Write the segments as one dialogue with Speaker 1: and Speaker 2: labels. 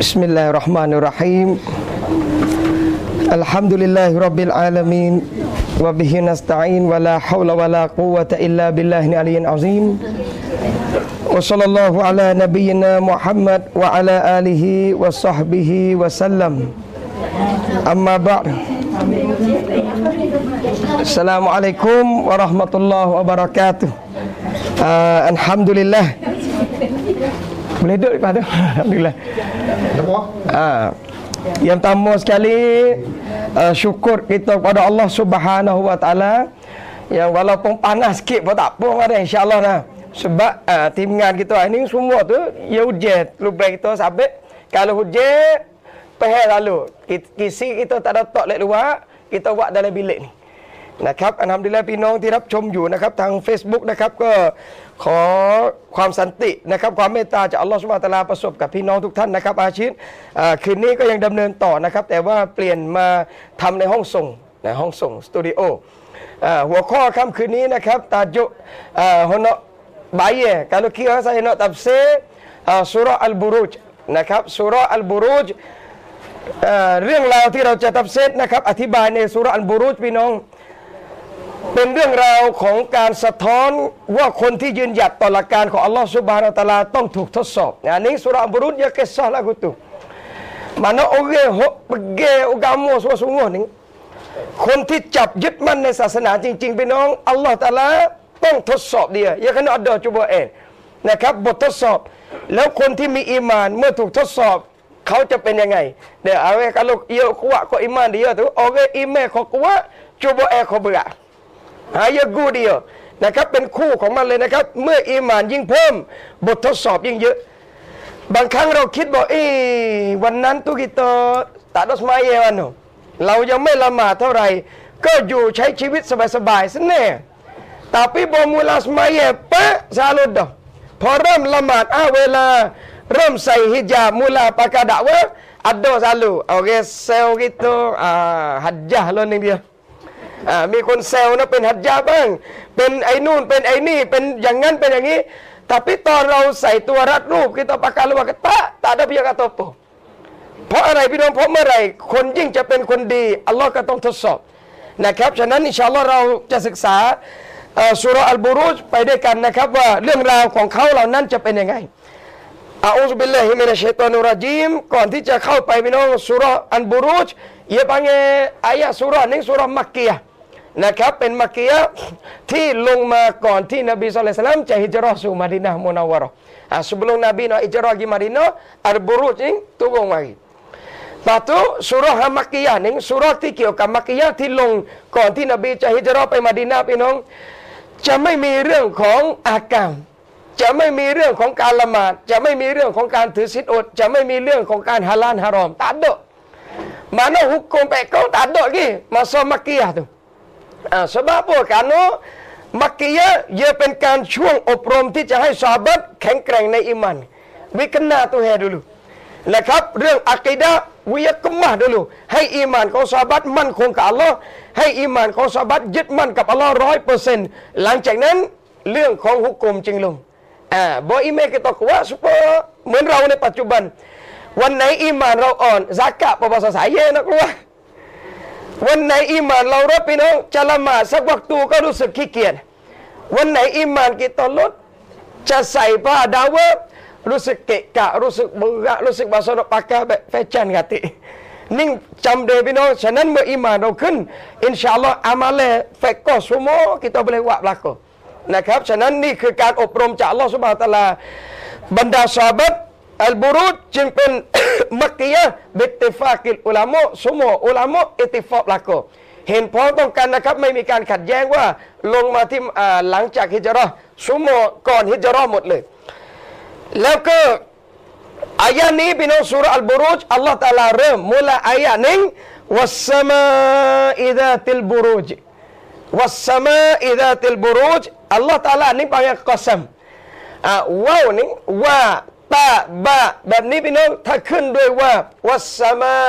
Speaker 1: Bismillahirrahmanirrahim. Alhamdulillahi Rabbil Alamin. Wabihi nasta'in Wa la hawla wa la quwata illa billahi aliyin azim. Wa sallallahu ala nabiyyina Muhammad Wa ala alihi wa sahbihi wa sallam. Amma ba'd. Assalamualaikum warahmatullahi wabarakatuh. Uh, Alhamdulillah. Boleh duduk daripada Alhamdulillah. ha. Yang pertama sekali uh, Syukur kita kepada Allah Subhanahu Wa Taala Yang walaupun panas sikit pun tak apa ada InsyaAllah lah Sebab uh, timingan kita ini semua tu Ya hujan Lubang kita sabit Kalau hujan Pehel lalu Kisi kita tak ada tok lek luar Kita buat dalam bilik ni นะครับอันทำดีแล้วพี่น้องที่รับชมอยู่นะครับทาง Facebook นะครับก็ ขอความสันตินะครับความเมตตาจากอัลลอฮฺสุบฮาตะลาประสบกับพี่น้องทุกท่านนะครับ อาชีพคืนนี้ก็ยังดำเนินต่อนะครับ แต่ว่าเปลี่ยนมาทำในห้องส่งในห้องส่งสตูดิโอหัวข้อค่ำคืนนี้นะครับตาจุฮอนบายะ kalau kira saya nak tafsir surah al-buruj นะครับสุรอัลบุรุจเรื่องราวที่เราจะตับเซตนะครับอธิบายในสุรอัลบุรุจพี่น้อง เป็นเรื่องราวของการสะท้อนว่าคนที่ยืนหยัดต่อหลักการของอัลลอฮฺสุบฮานาตะลาต้องถูกทดสอบอันนี้สุราบรุษยาเกสซาละกุตุมันโอเกหกเกอุกามุสวสุงวนี่คนที่จับยึดมั่นในศาสนาจริงๆพี่น้อง อัลลอฮฺตะลาต้องทดสอบเดียยาคันอัดดอจุบเองนะครับ บททดสอบ แล้วคนที่มีอีมานเมื่อถูกทดสอบ เขาจะเป็นยังไงเดี๋ยวเอาไว้กันลูกเยอะกว่าก็อีมานเดียวถือโอเคอีเมขอกว่าจุบเอขอเบื่อ หายากูเดียวนะครับเป็นคู่ของมันเลยนะครับ เมื่ออีมานยิ่งเพิ่ม บททดสอบยิ่งเยอะ บางครั้งเราคิดบอกเอ้วันนั้นตุกิโตตัดดอกไม้เอวันเรายังไม่ละหมาดเท่าไหร่ ก็อยู่ใช้ชีวิตสบายๆสิแน่ tapi bermula semaya pak salut dah พอเริ่มละหมาดอ้าเวลาเริ่ มใส่ฮิญาบมูลาปากาดะวะอัดโดซาลูโอเคเซลกิโตอ่าฮัจญะล้นหนึ่งเดียวมีคนแซวนะเป็นหัดยาบ้าง เป็นไอ้นู่นเป็นไอ้นี่เป็นอย่างนั้นเป็นอย่างนี้ tapi ตอนเราใส่ตัวรัดรูป kita pakai luar kata tak ada biar kata apa เพราะอะไรพี่น้องเพราะเมื่อไรคนยิ่งจะเป็นคนดีอัลลอฮ์ก็ต้องทดสอบนะครับฉะนั้นอินชาอัลลอฮ์เราจะศึกษาสุรอัลบุรุจไปด้วยกันนะครับว่าเรื่องราวของเขาเหล่านั้นจะเป็นยังไงอาอุบิลลาฮิมินัชชัยตานุรจีมก่อนที่จะเข้าไปพี่น้องสุรอัลบุรุจเยปังเออายะสุรนี้สุรมักกีย นะครับ เป็นมักกียะที่ลงมาก่อนที่นบีสุลต่านจะฮิจรัสู่มาดินามุนาวารอ sebelum Nabi nak hijrah pergi Madinah Al-Buruj ni turun mari Lepas tu surah Makkiyah ni surah ที่เกี่ยวกับมักกียะที่ลงก่อนที่นบีจะฮิจรัไปมาดินาพี่น้อง จะไม่มีเรื่องของอากามจะไม่มีเรื่องของการละหมาด จะไม่มีเรื่องของการถือศีลอด จะไม่มีเรื่องของการฮาลาลฮารอมตัดด mana hukum pekau tak ada lagi masa Makkiyah tu. Ha, sebab apa? Kerana Makkiyah ia เป็นการช่วงอบรมที่จะให้ซาบัตแข็งแกร่งในอิมัน วิกนาตัวแฮดูลูนะครับ เรื่องอักิดะวิยกมะดูลูให้อิมานของซาบัตมั่นคงกับอัลลอฮ์ให้อิมานของซาบัตยึดมั่นกับอัลลอฮ์ร้อยเปอร์เซ็นต์หลังจากนั้นเรื่องของหุกกลมจึงลงอ่าบออิเม kita kuat supaya เหมือนเราในปัจจุบัน วันไหนอีมานเราอ่อนซักกะปะภาษาสายเย็นนะกลัว วันไหนอีมานเราลดพี่น้องจะละหมาดสักวักตูก็รู้สึกขี้เกียจวันไหนอีมานกิตลดจะใส่ผ้าดาวะรู้สึกเกะกะรู้สึกเบื่อรู้สึกบาสนปากกาแบบแฟชั่นกตินิ่งจำเดพี่น้องฉะนั้นเมื่ออีมานเราขึ้นอินชาอัลลอฮ์อามาเลเฟกก็สมอกิตาเลวะลักก็นะครับฉะนั้นนี่คือการอบรมจากอัลลอฮ์สุบฮาตะลาบรรดาซาบัต อัลบุรุษจึงเป็นมักกียะบิตติฟากิลอุลามะสมออุลามะอิติฟอกละก็เห็นพ้องต้องกันนะครับ ไม่มีการขัดแย้งว่าลงมาที่หลังจากฮิจรัสมอก่อนฮิจรัหมดเลย แล้วก็อายะนี้พี่น้องสุรอัลบุรุษอัลลอฮฺตาลาเริ่มมูลอายะหนึ่งวัสสมาอิดะติลบุรุจวัสสมาอิดะติลบุรุจอัลลอฮฺตาลานี่ปังกสัมอ่าว้าวนี่ว่า ตาบะแบบนี้พี่น้องถ้าขึ้นด้วยว่าวัสมา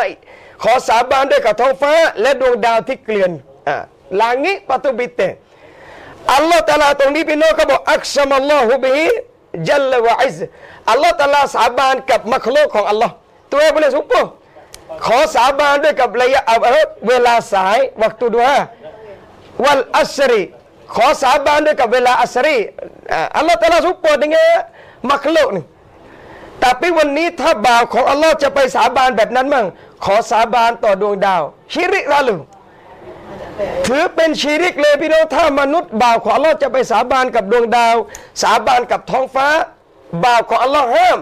Speaker 1: ขอสาบานด้วยกับท้องฟ้า และดวงดาวที่เกลื่อนอ่าลางิปตุบิเตอัลลอฮฺตาลาตรงนี้พี่น้องเขาบอกอักษมัลลอฮุบิฮิจัลลวะอิซอัลลอฮฺตาลาสาบานกับมัคลุกของอัลลอฮ์ตัวเอง boleh sumpah ขอสาบานด้วยกับระยะเวลาสาย waktu duha wal asri ขอสาบานด้วยกับเวลาอัสรีอัลลอฮฺตะลาสุปุยังไงมัคลุนี่ อ dengan makhluk ni tapi วันนี้ถ้าบ่าวของอัลลอฮ์จะไปสาบานแบบนั้นมั่ง ขอสาบานต่อดวงดาว ชิริกละลูถือเป็นชีริกเลยพี่น้องถ้ามนุษย์บ่าวของอัลลอฮ์จะไปสาบานกับดวงดาว สาบานกับท้องฟ้า บ่าวของอัลลอฮ์ห้าม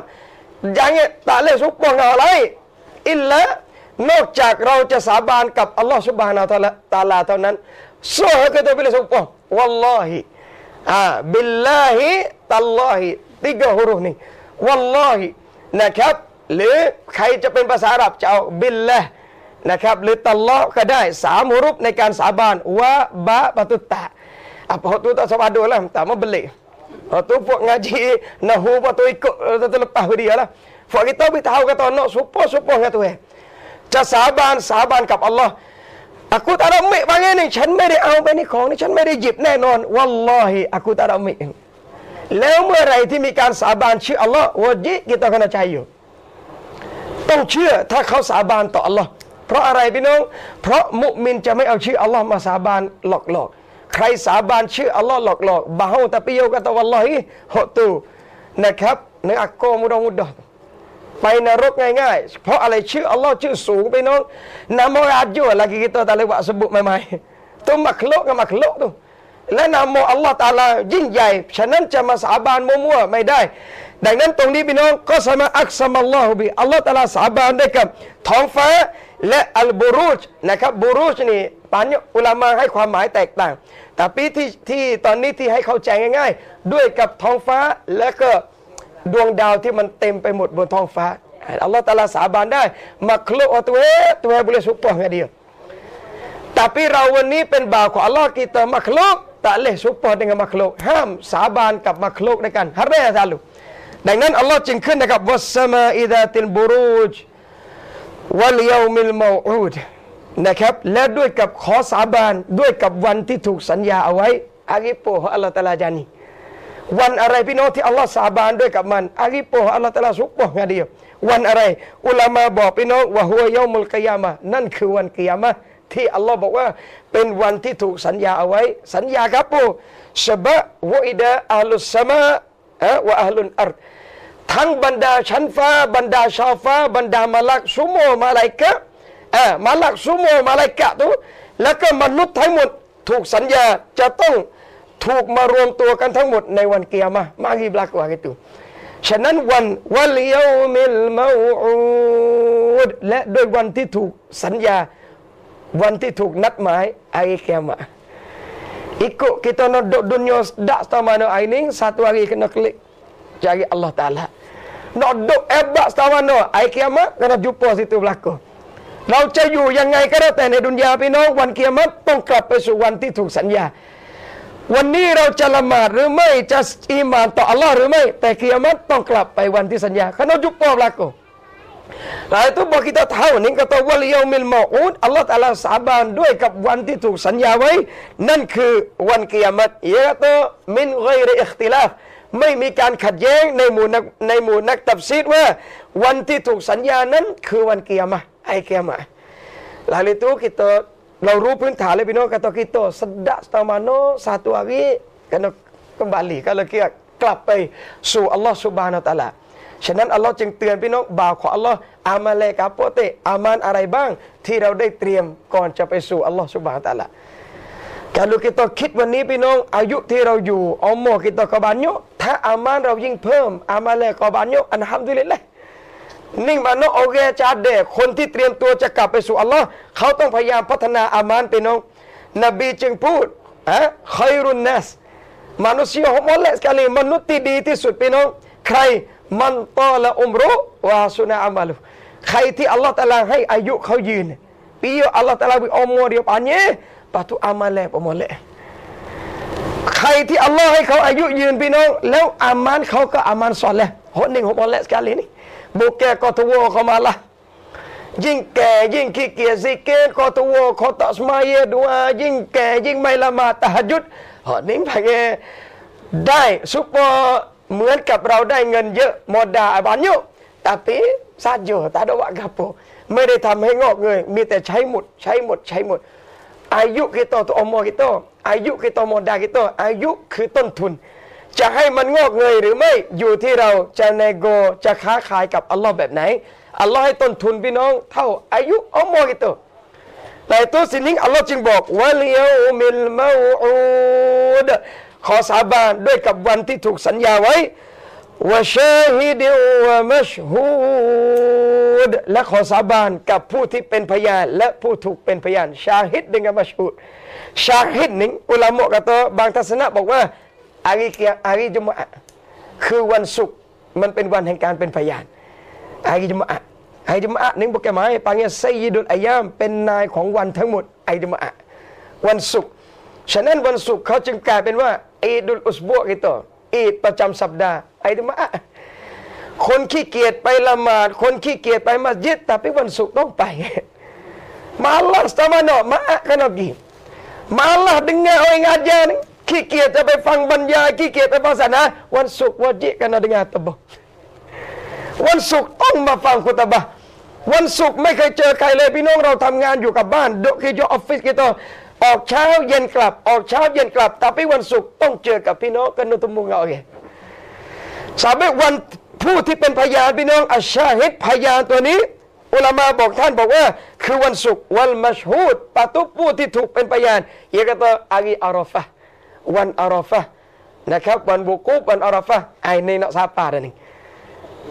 Speaker 1: อย่างเงี้ยตาเลสุปปองอะไร อิลละนอกจากเราจะสาบานกับอัลลอฮ์สุบฮานาตาลาเท่านั้น so kita boleh sumpah wallahi ah billahi tallahi tiga huruf ni wallahi น ว่าลอฮีนะครับ หรือใครจะเป็นภาษาอาหรับจะเอาบิลละนะครับ หรือตัลลอก็ได้สามฮุรุฟในการสาบานวะบะปะตุตะ apa tu tak sebab ada lah tak mau beli tu buat ngaji nahu apa tu ikut terlepas dia lah Fak kita beritahu kata nak supo-supo dengan tu eh. จะสาบานสาบานกับอัลลอฮ์อากูตารามิบางอย่างนี่ฉันไม่ได้เอาไปนี่ของนี่ฉันไม่ได้หยิบแน่นอนวัลลอฮิอากูตารามิ แล้วเมื่อไรที่มีการสาบานชื่ออัลลอฮ์วะจิกิตาคณาใจอยู่ต้องเชื่อถ้าเขาสาบานต่ออัลลอฮ์เพราะอะไรพี่น้อง เพราะมุมินจะไม่เอาชื่ออัลลอฮ์มาสาบานหลอกหลอกใครสาบานชื่ออัลลอฮ์หลอกหลอกบาฮูต่ปิโยกตะวัลลอฮิฮอตูนะครับในอักโกมุดมุดดอไปนรกง่ายๆ เพราะอะไรชื่ออัลลอฮ์ชื่อสูงไปน้องนามอาจุล lagi kita tak lewat sebut mai-mai tu makhluk dengan makhluk tu และนามโมอัลลอฮ์ตาลายิ่งใหญ่ ฉะนั้นจะมาสาบานมั่วๆไม่ได้ ดังนั้นตรงนี้พี่น้องก็สามารถอักษมัลลอฮฺบิอัลลอฮ์ตาลาสาบานได้กับท้องฟ้าและอัลบูรุจนะครับบูรุจนี่ปานอุลามาให้ความหมายแตกต่าง แต่ปีที่ที่ตอนนี้ที่ให้เข้าใจง่าย ๆ ด้วยกับท้องฟ้าและก็ดวงดาวที่มันเต็มไปหมดบนท้องฟ้าอัลลอฮฺตาลาสาบานได้มักลุกตัวเอตัวเองบุเลสุปะเดียว tapi เราวันนี้เป็นบ่าวของอัลลอฮ์ kita มักลุก tak boleh sumpah dengan makhluk ห้ามสาบานกับมักลุกด้วยกันฮารเรซาลูดังนั้นอัลลอฮ์จึงขึ้นนะครับวัสมาอิดาติลบุรูจวัลยามิลมาอูดนะครับและด้วยกับขอสาบานด้วยกับวันที่ถูกสัญญาเอาไว้อากิโปอัลลอฮ์ตาลาจานีวันอะไรพี่น้องที่อัลลอฮ์สาบานด้วยกับมันอากิโปอัลลอฮ์ตาลาสุปะงเดียววันอะไร อุลามาบอกพี่น้องว่าหัวยามุลกิยามะนั่นคือวันกิยามะ ที่อัลลอฮ์บอกว่า เป็นวันที่ถูกสัญญาเอาไว้ สัญญาครับปูชบะวอิดะอัลุสมาอะวะอัลุนอัรทั้งบรรดาชั้นฟ้า บรรดาชาวฟ้า บรรดามาลักสุโมมาลายกะอ่ามาลักสุโมมาลายกะตุแล้วก็มนุษย์ทั้งหมดถูกสัญญาจะต้องถูกมารวมตัวกันทั้งหมดในวันเกียร์มามากีบลักว่ากันตุฉะนั้นวันวันเลียวมิลมาอูดและโดยวันที่ถูกสัญญา วันที่ถูกนัดหมายไอ้เกียมา ikut kita nak duduk dunia dak setahun mana ini satu hari kena klik cari Allah Ta'ala nak duduk ebak setahun mana hari kiamat kena jumpa situ berlaku เราจะอยู่ยังไงก็แล้วแต่ในดุนยาพี่น้องวันเกียรติต้องกลับไปสู่วันที่ถูกสัญญาวันนี้เราจะละหมาดหรือไม่จะอิมานต่ออัลลอฮ์หรือไม่แต่กิยามัตต้องกลับไปวันที่สัญญาขณะจุปอบลักกู หลายตัวบอก kita tahu นี่ก็ตัววันเยามิลมาอูดอัลลอฮ์ตาลาสาบานด้วยกับวันที่ถูกสัญญาไว้ นั่นคือวันกิยามัตยะตัวมินไกรอิคติลาฟไม่มีการขัดแย้งในหมู่นักในหมู่นักตับซีดว่า วันที่ถูกสัญญานั้นคือวันกิยามะไอกิยามะ lalu itu kita เรารู้พื้นฐานเลยพี่น้อง kata kita sedak setamano satu hari kena kembali kalau kita กลับไปสู่อัลลอฮ์สุบานตะลา ฉะนั้นอัลลอฮ์จึงเตือนพี่น้องบ่าวของอัลลอฮ์อามาเลกาโปเตอามานอะไรบ้าง ที่เราได้เตรียมก่อนจะไปสู่อัลลอฮ์สุบานตะลา kalau kita คิดวันนี้พี่น้อง อายุที่เราอยู่อัลลอฮ์ kita กบานโยถ้าอามานเรายิ่งเพิ่ม อามาเลกบานโยอันฮัมดุลิลละนิ่งมาโนโอเกจาเดคนที่เตรียมตัวจะกลับไปสู่อัลลอฮ์เขาต้องพยายามพัฒนาอามานไปน้อง นบีจึงพูดอะคอยรุนนัสมนุษย์หมดแหละสกาลีมนุษย์ที่ดีที่สุดพี่น้อง ใคร มันตอละอุมรุวาสุนาอามาลุใครที่อัลลอฮ์ตะลาให้อายุเขายืนปีอัลลอฮ์ตะลาบิอมเดียวปานเนี้ปะตุอามาเลปมเลใครที่อัลลอฮ์ให้เขาอายุยืนพี่น้องแล้วอามานเขาก็อามานสอนเลยหนหนึ่งหกมดแหลสกาลีนี่บุกแกก็ทวเขามาละยิ่งแก่ยิ่งขี้เกียจสิเกตก็ทวขอตัสมาเยดัวยิ่งแก่ยิ่งไม่ละมาตะหยุดหอนิ่งไปเงได้ซุปเปอร์ เหมือนกับเราได้เงินเยอะหมดดาบันยุ tapi saja tak ada buat apa ไม่ได้ทำให้งอกเงยมีแต่ใช้หมด ใช้หมด ใช้หมด อายุกิโตตัวอมกิโตอายุกิโตโมดากิโตอายุคือต้นทุน จะให้มันงอกเงยหรือไม่อยู่ที่เราจะเนโกจะค้าขายกับอัลลอฮ์แบบไหนอัลลอฮ์ให้ต้นทุนพี่น้องเท่าอายุอมกิโตแต่ตัวสิ่งนี้อัลลอฮ์จึงบอกว่าเลียวมิลมาอูด ขอสาบานด้วยกับวันที่ถูกสัญญาไว้วะชาฮิดวะมัชฮูดและขอสาบานกับผู้ที่เป็นพยาน และผู้ถูกเป็นพยาน ชาฮิด dengan มัชฮูดชาฮิดนี่อุลามะกล่าวบางทัศนะบอกว่าอาริเกียอาริจุมะคือวันศุกร์มันเป็นวันแห่งการเป็นพยานอาริจุมะอาริจุมะนี่บอกแกหมายปังเงไซยิดุลอายามเป็นนายของวันทั้งหมดอาริจุมะวันศุกร์ฉะนั้นวันศุกร์เขาจึงกลายเป็นว่า อีดุลอุสบุกิโตอีดประจำสัปดาห์ไอ้ดิมะคนขี้เกียจไปละหมาด คนขี้เกียจไปมัสยิดแต่เป็นวันศุกร์ต้องไป malas sama no mak kan pergi malas dengar orang ngajar ni ขี้เกียจจะไปฟังบรรยายขี้เกียจไปฟังศาสนาวันศุกร์วาจิกันนะ dengar tebah วันศุกร์ต้องมาฟังคุตบะวันศุกร์ไม่เคยเจอใครเลยพี่น้องเราทำงานอยู่กับบ้านดคืออยู่ออฟฟิศกี่ตัว ออกเช้าเย็นกลับ ออกเช้าเย็นกลับแต่ไปวันศุกร์ต้องเจอกับพี่น้องกันนุตมุงเอาเองสาบวันผู้ที่เป็นพยานพี่น้องอัชชาฮิดพยานตัวนี้ อุลามาบอกท่านบอกว่า คือวันศุกร์วันมัชฮูดปะตุผู้ที่ถูกเป็นพยานเยกตัวอารีอารอฟะวันอารอฟะนะครับ วันบุกุบวันอารอฟะไอในนักซาปาดนี่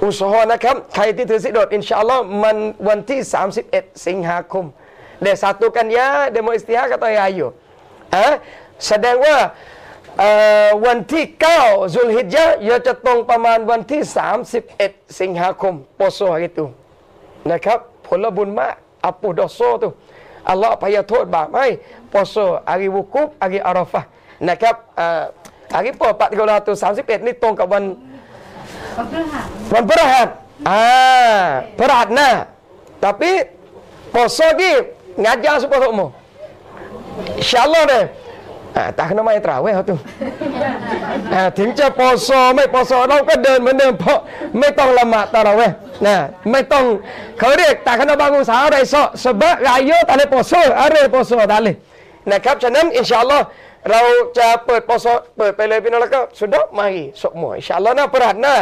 Speaker 1: อุสหอนะครับ ใครที่ถือสิโดดอินชาอัลลอฮ์มันวันที่ 31 สิงหาคม เดือนสาตุกันยาเดโมอิสติฮะก็ตัวยาอยู่อะแสดงว่าวันที่ 9 ซุลฮิจญะจะตรงประมาณวันที่ 31 สิงหาคมปโซ hari itu นะครับ ผลบุญมากอัปูดอโซตุอัลลอฮ์พยโทษบาปให้ปโซอาริวุกุบอาริอาราฟะนะครับอาริปอปัตกลาตุ31 นี่ตรงกับวันวันพฤหัสอ่าพฤหัสหน้า tapi poso ni ngajar supaya semua insyaallah deh แต่ขนมไม่ตราเว้ยเขาตุถึงจะปอซอไม่ปอซอเราก็เดินเหมือนเดิมเพราะไม่ต้องละหมาดตลอดเว้ยนะไม่ต้องเขาเรียกแต่ขนมบางอุสาอะไรซอสบะรายเยอะต่ในปอซออะไรปอซอได้เลยนะครับฉะนั้นอินชาอัลลอฮ์เราจะเปิดปอซอเปิดไปเลยพี่น้องแล้วก็สุดยอดมาอีสมวยอินชาอัลลอฮ์นะประหัดหน้า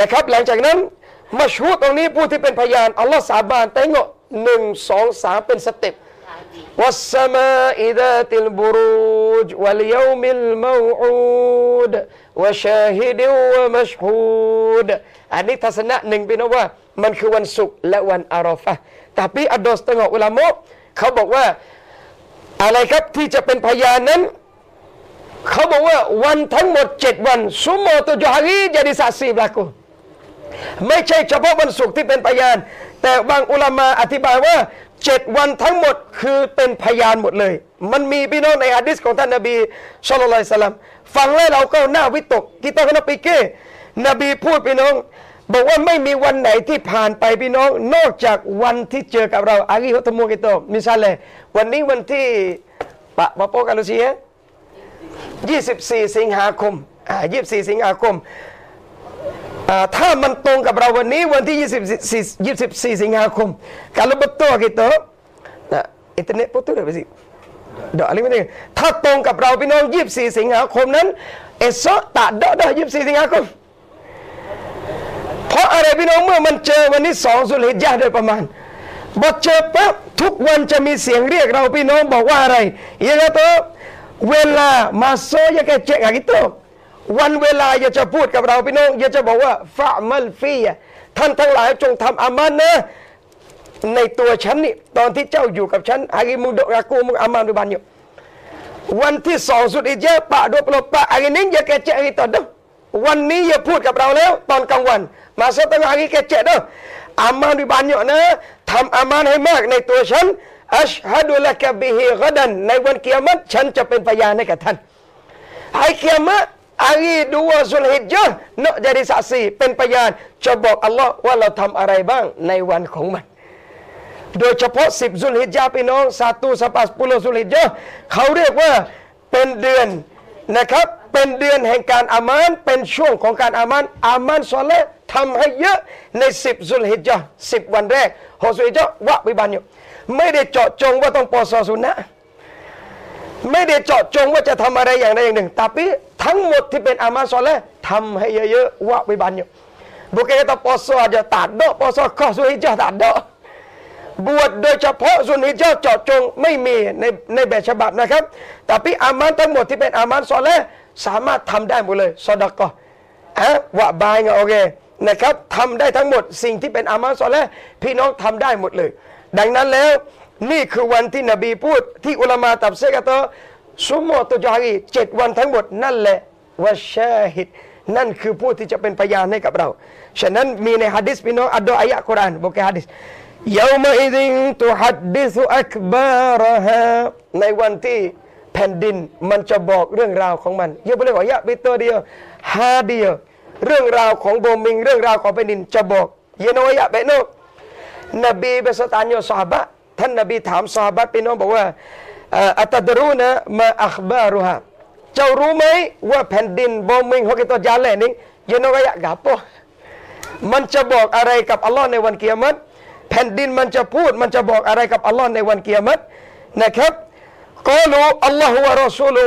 Speaker 1: นะครับ หลังจากนั้นมาชูตรงนี้ผู้ที่เป็นพยานอัลลอฮ์สาบานแต่ง หนึ่งสองสามเป็นสเต็ปวัสสมาอิดาติลบุรูจวัลยามิลมาอูดวะชาฮิดิวะมัชฮูดอันนี้ทัศนะหนึ่งพี่น้องว่า มันคือวันศุกร์และวันอารอฟะแต่พี่อดอสตงอกเลามุกเขาบอกว่าอะไรครับที่จะเป็นพยานนั้น เขาบอกว่าวันทั้งหมดเจ็ดวันซุมโมตุจฮารียาดิซาซีบลากู ไม่ใช่เฉพาะวันศุกร์ที่เป็นพยาน แต่บางอุลามาอธิบายว่าเจ็ดวันทั้งหมดคือเป็นพยานหมดเลย มันมีพี่น้องในอะดิษของท่านนบีสุลต่านสลัมฟังแล้วเราก็น่าวิตกกิตาคนปีเก้นบีพูดพี่น้อง บอกว่าไม่มีวันไหนที่ผ่านไปพี่น้อง นอกจากวันที่เจอกับเราอาลีฮุตมูกิโตมิซาเลวันนี้วันที่ปะปะโปกาลุซีฮะ24 สิงหาคมอ่า24 สิงหาคม ถ้ามันตรงกับเราวันนี้วันที่ 24 24 สิงหาคม kalau betul kita nah internet putus dah pasti ดอกอะไรไม่ได้ถ้าตรงกับเราพี่น้อง 24 สิงหาคมนั้นเอสตะดอกได้24 สิงหาคม เพราะอะไรพี่น้องเมื่อมันเจอวันนี้สองสุริยะโดยประมาณบอเจอปั๊บทุกวันจะมีเสียงเรียกเราพี่น้องบอกว่าอะไรย่างเงี้ยเวลามาโซยังแกเจ๊กอะไรตัว วันเวลาอย่าจะพูดกับเราพี่น้องอย่าจะบอกว่าฟะมัลฟีท่านทั้งหลายจงทำอามันนะในตัวฉันนี่ตอนที่เจ้าอยู่กับฉันอาริมุดกากูมุอามันดูบันอยู่วันที่สองสุดอิเจปะดวปลปะอารินี้อย่าแกเจอีต่อเด้อวันนี้อย่าพูดกับเราแล้ว ตอนกลางวัน มาเสตั้งอาริแกเจเด้ออามันดูบันอยู่นะทำอามันให้มากในตัวฉันอัชฮะดุละกบิฮิกดันในวันเกียรติฉันจะเป็นพยานให้กับท่านให้เกียรติ hari dua Zulhijjah nak jadi saksi เป็นพยานจะบอกอัลลอฮ์ว่าเราทำอะไรบ้างในวันของมัน โดยเฉพาะสิบซุลฮิจญาพี่น้องสาตุสปัสปุโลซุลฮิจาเขาเรียกว่าเป็นเดือนนะครับ เป็นเดือนแห่งการอามาน เป็นช่วงของการอามาน อามานซอเลทำให้เยอะในสิบสุลฮิจญ์สิบวันแรกหอสุลฮิจญ์วะวิบันอยู่ไม่ได้เจาะจงว่าต้องปอซอสุนนะไม่ได้เจาะจงว่าจะทำอะไรอย่างใดอย่างหนึ่ง tapi ทั้งหมดที่เป็นอามาซอลและทำให้เยอะๆวะวิบันอยู่ bukan kata puasa aja tak ada puasa kau suruh hijau tak ada บวชโดยเฉพาะสุนิเจ้าเจาะจงไม่มีในในแบบฉบับนะครับ แต่พี่อามันทั้งหมดที่เป็นอามันซอลและสามารถทำได้หมดเลยซอดก็อะวะบายไงโอเคนะครับทำได้ทั้งหมดสิ่งที่เป็นอามันซอลและพี่น้องทำได้หมดเลย ดังนั้นแล้วนี่คือวันที่นบีพูดที่อุลามาตับเซกตอ สุโมตุจารีเจ็ดวันทั้งหมดนั่นแหละวะชาฮิดนั่นคือผู้ที่จะเป็นพยานให้กับเรา ฉะนั้นมีในฮะดิษพี่น้องอัดดออายะกุรานบอกแค่ฮะดิษยามาอิดินตุฮัดดิสุอักบารฮะในวันที่แผ่นดินมันจะบอกเรื่องราวของมันอย่าไปเลยว่ายะบิตัวเดียวฮาเดียว เรื่องราวของโบมิง เรื่องราวของแผ่นดินจะบอก เยนวยะเบโนนบีเบสตานโยสาบะท่านนบีถามสาบะพี่น้องบอกว่า อัตดรูนะมาอัคบารุฮะเจ้ารู้ไหมว่าแผ่นดินบอมิงของกิตจาเลนิงเยนวยะกาโปมันจะบอกอะไรกับอัลลอฮ์ในวันเกียรติแผ่นดินมันจะพูดมันจะบอกอะไรกับอัลลอฮ์ในวันเกียรตินะครับกลูอัลลอฮฺวะรอซูลู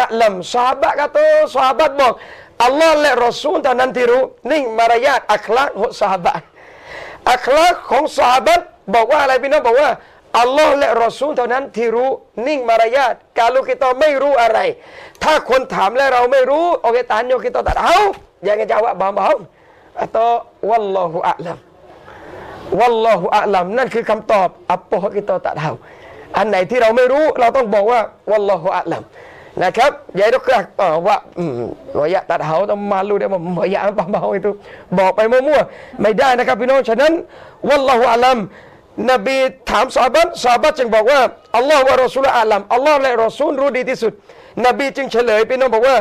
Speaker 1: อัลลัมซาบะกาโตซาบัตบอกอัลลอฮ์และรอซูลเท่านั้นที่รู้นิ่งมารยาทอัคลักของซาบะอัคลักของซาบัตบอกว่าอะไรพี่น้องบอกว่า อัลลอฮ์และรอซูลเท่านั้นที่รู้นิ่งมารยาทการลูกิตไม่รู้อะไร ถ้าคนถามและเราไม่รู้โอเคตานโยกิตตัดเอาอย่างจะว่าบ้าบ้า atau wallahu a'lam wallahu a'lam นั่นคือคำตอบอัปโปกิโตตะดเอาอันไหนที่เราไม่รู้เราต้องบอกว่า wallahu a'lam นะครับอย่าต้องว่าอืมวายะตัดเขาต้องมาลูได้ว่าวายะปะเบา itu บอกไปมั่วๆไม่ได้นะครับพี่น้องฉะนั้น wallahu a'lam นบีถามซาบัตซาบัตจึงบอกว่าอัลลอฮ์ว่ารอซูลอาลัมอัลลอฮ์และรอซูลรู้ดีที่สุด นบีจึงเฉลยพี่น้องบอกว่า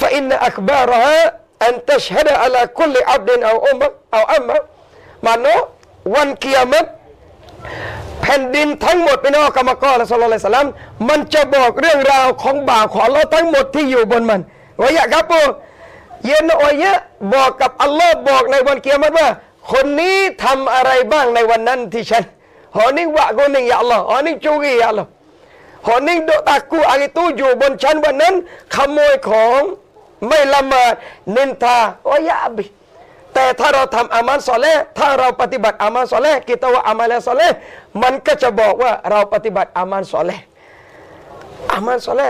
Speaker 1: ฟาอินอักบาระฮะอันตัชฮะดะอัลาคุลอับดินเอาอุมะเอาอัมมะมานนวันกิยรติแผ่นดินทั้งหมดพี่น้องกรรมกรและสโลเลยสลัมมันจะบอกเรื่องราวของบาวของเราทั้งหมดที่อยู่บนมันวายะครับผมเย็นโอยะบอกกับอัลลอฮ์บอกในวันกิยรติว่า คนนี้ทำอะไรบ้างในวันนั้นที่ฉันหอนิ่งวะกูนิ่งยาอัลลอฮ์หอนิ่งจูกียาอัลลอฮ์หอนิ่งโดตากูอาริตูอยู่บนชั้นวันนั้น ขโมยของไม่ละเมิดนินทาโอ้ยาบิแต่ถ้าเราทำอามันซอเลถ้าเราปฏิบัติอามันซอเลกิตาว่าอามันซอเลมันก็จะบอกว่าเราปฏิบัติอามันซอเลอามันซอเล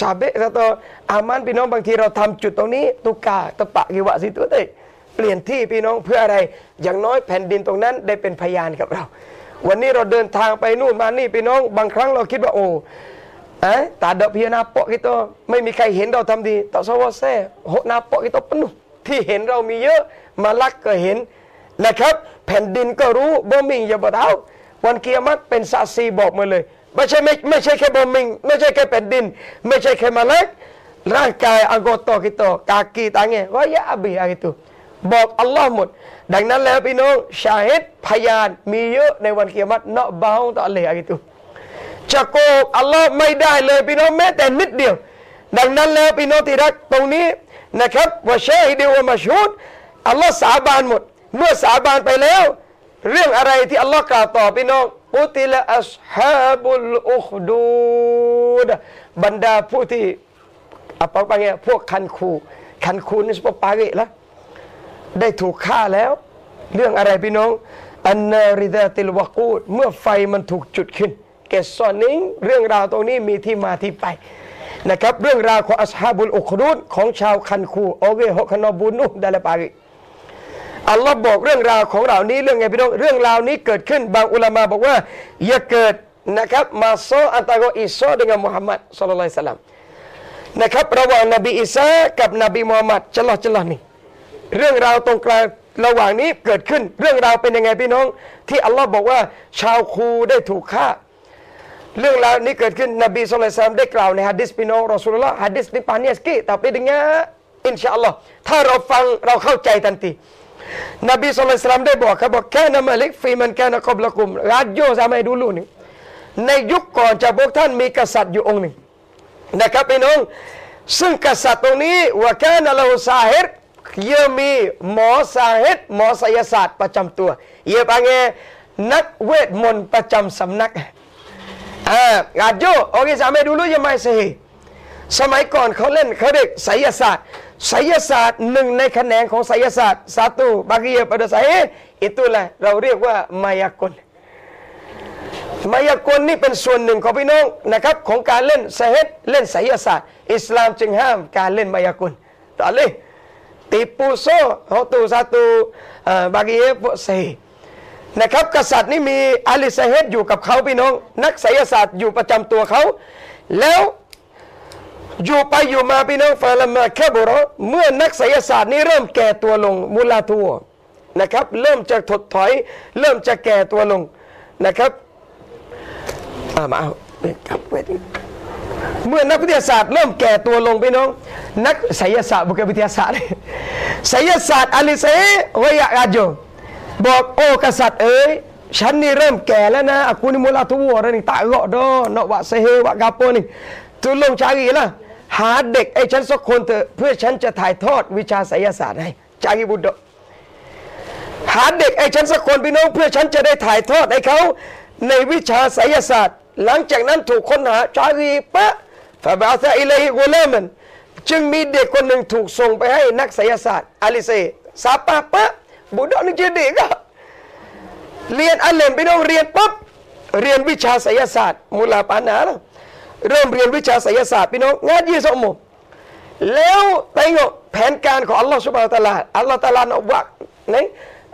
Speaker 1: สาเบะตัวอามันพี่น้องบางทีเราทำจุดตรงนี้ตุกาตะปะกิวะสิตัวเต เปลี่ยนที่พี่น้องเพื่ออะไร อย่างน้อยแผ่นดินตรงนั้นได้เป็นพยานกับเรา วันนี้เราเดินทางไปนู่นมานี่พี่น้อง บางครั้งเราคิดว่าโอ้ eh, tak ada pihak napok kita ไม่มีใครเห็นเราทำดีต่อสวเซ่หนาโปก kita penuh ที่เห็นเรามีเยอะ มาลักก็เห็นนะครับ แผ่นดินก็รู้บ่มิงอย่าบ่เท้าวันเกียรติเป็นสัตซีบอกมาเลยไม่ใช่ไม่ไม่ใช่แค่บ่มิง ไม่ใช่แค่แผ่นดิน ไม่ใช่แค่มาลักร่างกายอังกตกิโตกากีตังเงว่ายาอบีอะไรตัว บอกอัลลอฮ์หมด ดังนั้นแล้วพี่น้องชาฮิดพยานมีเยอะในวันเกียรติเนาะบ้าต่ออะไรอะไรตัวจะโกหกอัลลอฮ์ไม่ได้เลยพี่น้องแม้แต่นิดเดียว ดังนั้นแล้วพี่น้องที่รักตรงนี้นะครับว่าเชฮิดีวมาชูดอัลลอฮ์สาบานหมด เมื่อสาบานไปแล้ว เรื่องอะไรที่อัลลอฮ์กล่าวต่อพี่น้องอุติละอัสฮาบุลอุคดูดบรรดาผู้ที่ apa panggil พวกคันคูคันคูนี่สปปาเกละ ได้ถูกฆ่าแล้ว เรื่องอะไรพี่น้อง อันนาริดาติลวากูดเมื่อไฟมันถูกจุดขึ้น เกสอนนิงเรื่องราวตรงนี้มีที่มาที่ไปนะครับ เรื่องราวของอัสฮาบุลอุครุดของชาวคันคูโอเวฮคนอบุนุดาลปาริอัลลอฮ์บอกเรื่องราวของเรานี้เรื่องไงพี่น้องเรื่องราวนี้เกิดขึ้นบางอุลามาบอกว่าอย่าเกิดนะครับมาโซอันตะโกอิโซ dengan มุฮัมมัดสุลลัลสลัมนะครับระหว่างนบีอิสากับนบีมุฮัมมัดจลอจลอนี่ เรื่องราวตรงกลางระหว่างนี้เกิดขึ้น เรื่องราวเป็นยังไงพี่น้อง ที่อัลลอฮ์บอกว่า ชาวคูได้ถูกฆ่า เรื่องราวนี้เกิดขึ้นนบีสุลต่านได้กล่าวในฮะดิษพี่น้องรอสุลลอฮ์ฮะดิษนี้ปานีสกีแต่เป็นยังไงอินชาอัลลอฮ์ถ้าเราฟังเราเข้าใจทันทีนบีสุลต่านได้บอกครับบอกแค่นมาลิกฟีมันแค่นกบละกุมราชโยสมัยดูลูนี่ในยุคก่อนจากพวกท่านมีกษัตริย์อยู่องค์หนึ่งนะครับพี่น้องซึ่งกษัตริย์ตรงนี้ว่าแค่นเราสาเหตุเยอะมีหมอสาเหตุหมอไสยศาสตร์ประจำตัวเยอะปังเงนักเวทมนต์ประจำสำนักอ่ากาโจโอเคสามีดูรู้ยังไม่สิสมัยก่อนเขาเล่นเขาเรียกไสยศาสตร์ไสยศาสตร์หนึ่งในแขนงของไสยศาสตร์สาตูบากียประดสัยอิตุแหละเราเรียกว่ามายากลมายากลนี่เป็นส่วนหนึ่งของพี่น้องนะครับของการเล่นเซฮตเล่นไสยศาสตร์ อิสลามจึงห้ามการเล่นมายากลต่อเลย tipu โซโฮ tu satu bahagian sihir นะครับ กษัตริย์นี่มี ahli sihir อยู่กับเขาพี่น้อง นักไสยศาสตร์อยู่ประจำตัวเขา แล้วอยู่ไปอยู่มาพี่น้องفلما كبر เมื่อนักไสยศาสตร์นี้เริ่มแก่ตัวลง mula tua นะครับ เริ่มจะถดถอย เริ่มจะแก่ตัวลงนะครับ อ่ามาเอากลับเวท เมื่อนักวิทยาศาสตร์เริ่มแก่ตัวลงพี่น้อง นักไสยศาสตร์บุคคลวิทยาศาสตร์ไสยศาสตร์อลิเซวยะอาโจบอกโอ้กษัตริย์เอ๋ยฉันนี่เริ่มแก่แล้วนะ aku ni mula tua dah ni tak gerak dah nak buat sihir buat gapo ni tolong carilah หาเด็กไอ้ฉันสักคนเถอะเพื่อฉันจะถ่ายทอดวิชาไสยศาสตร์ให้จารีบุตรหาเด็กไอ้ฉันสักคนพี่น้องเพื่อฉันจะได้ถ่ายทอดให้เขาในวิชาไสยศาสตร์ หลังจากนั้นถูกค้นหาจารีปะฟาบาซาอิเลฮิกุลมันจึงมีเด็กคนหนึ่งถูกส่งไปให้นักไสยศาสตร์อาลิเซซาปาปะบุดรนี่จะเด็กอะเรียนอัลเลมพี่น้องเรียนปั๊บเรียนวิชาไสยศาสตร์มุลาปานาแล้วเริ่มเรียนวิชาไสยศาสตร์พี่น้องงานยี่สมโมแล้วไปงกแผนการของอัลลอฮฺสุบฮานตะลาอัลลอฮฺตะอาลา nak buat ni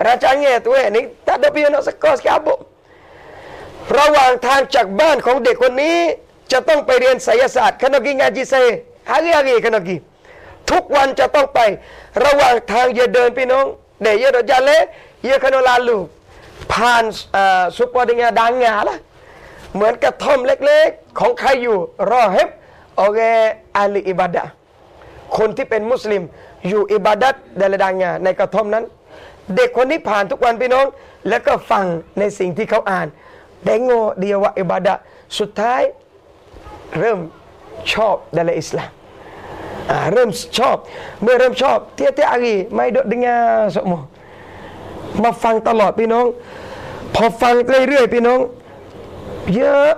Speaker 1: racanya tu eh ni tak ada pihak nak sekos ke apa ระหว่างทางจากบ้านของเด็กคนนี้ จะต้องไปเรียนไสยศาสตร์คณกิงาจิเซฮาริฮาริคณกิทุกวันจะต้องไป ระหว่างทางอย่าเดินพี่น้องเดี๋ยวเราจะเละเยอะขนลาลูผ่านซุปเปอร์ดิงาดังงาละเหมือนกระท่อมเล็กๆ ของใครอยู่รอเฮบโอเคอาลีอิบาดะคนที่เป็นมุสลิมอยู่อิบาดัตเดลดังงาในกระท่อมนั้น เด็กคนนี้ผ่านทุกวันพี่น้อง แล้วก็ฟังในสิ่งที่เขาอ่าน Tengok dia buat ibadat Sutai เริ่มชอบ dalam Islam ha, เริ่มชอบ เมื่อเริ่มชอบ เตี้ยเตี้ยอารีไม่ดดดึงาสมมาฟังตลอดพี่น้อง พอฟังเรื่อยๆพี่น้อง เยอะ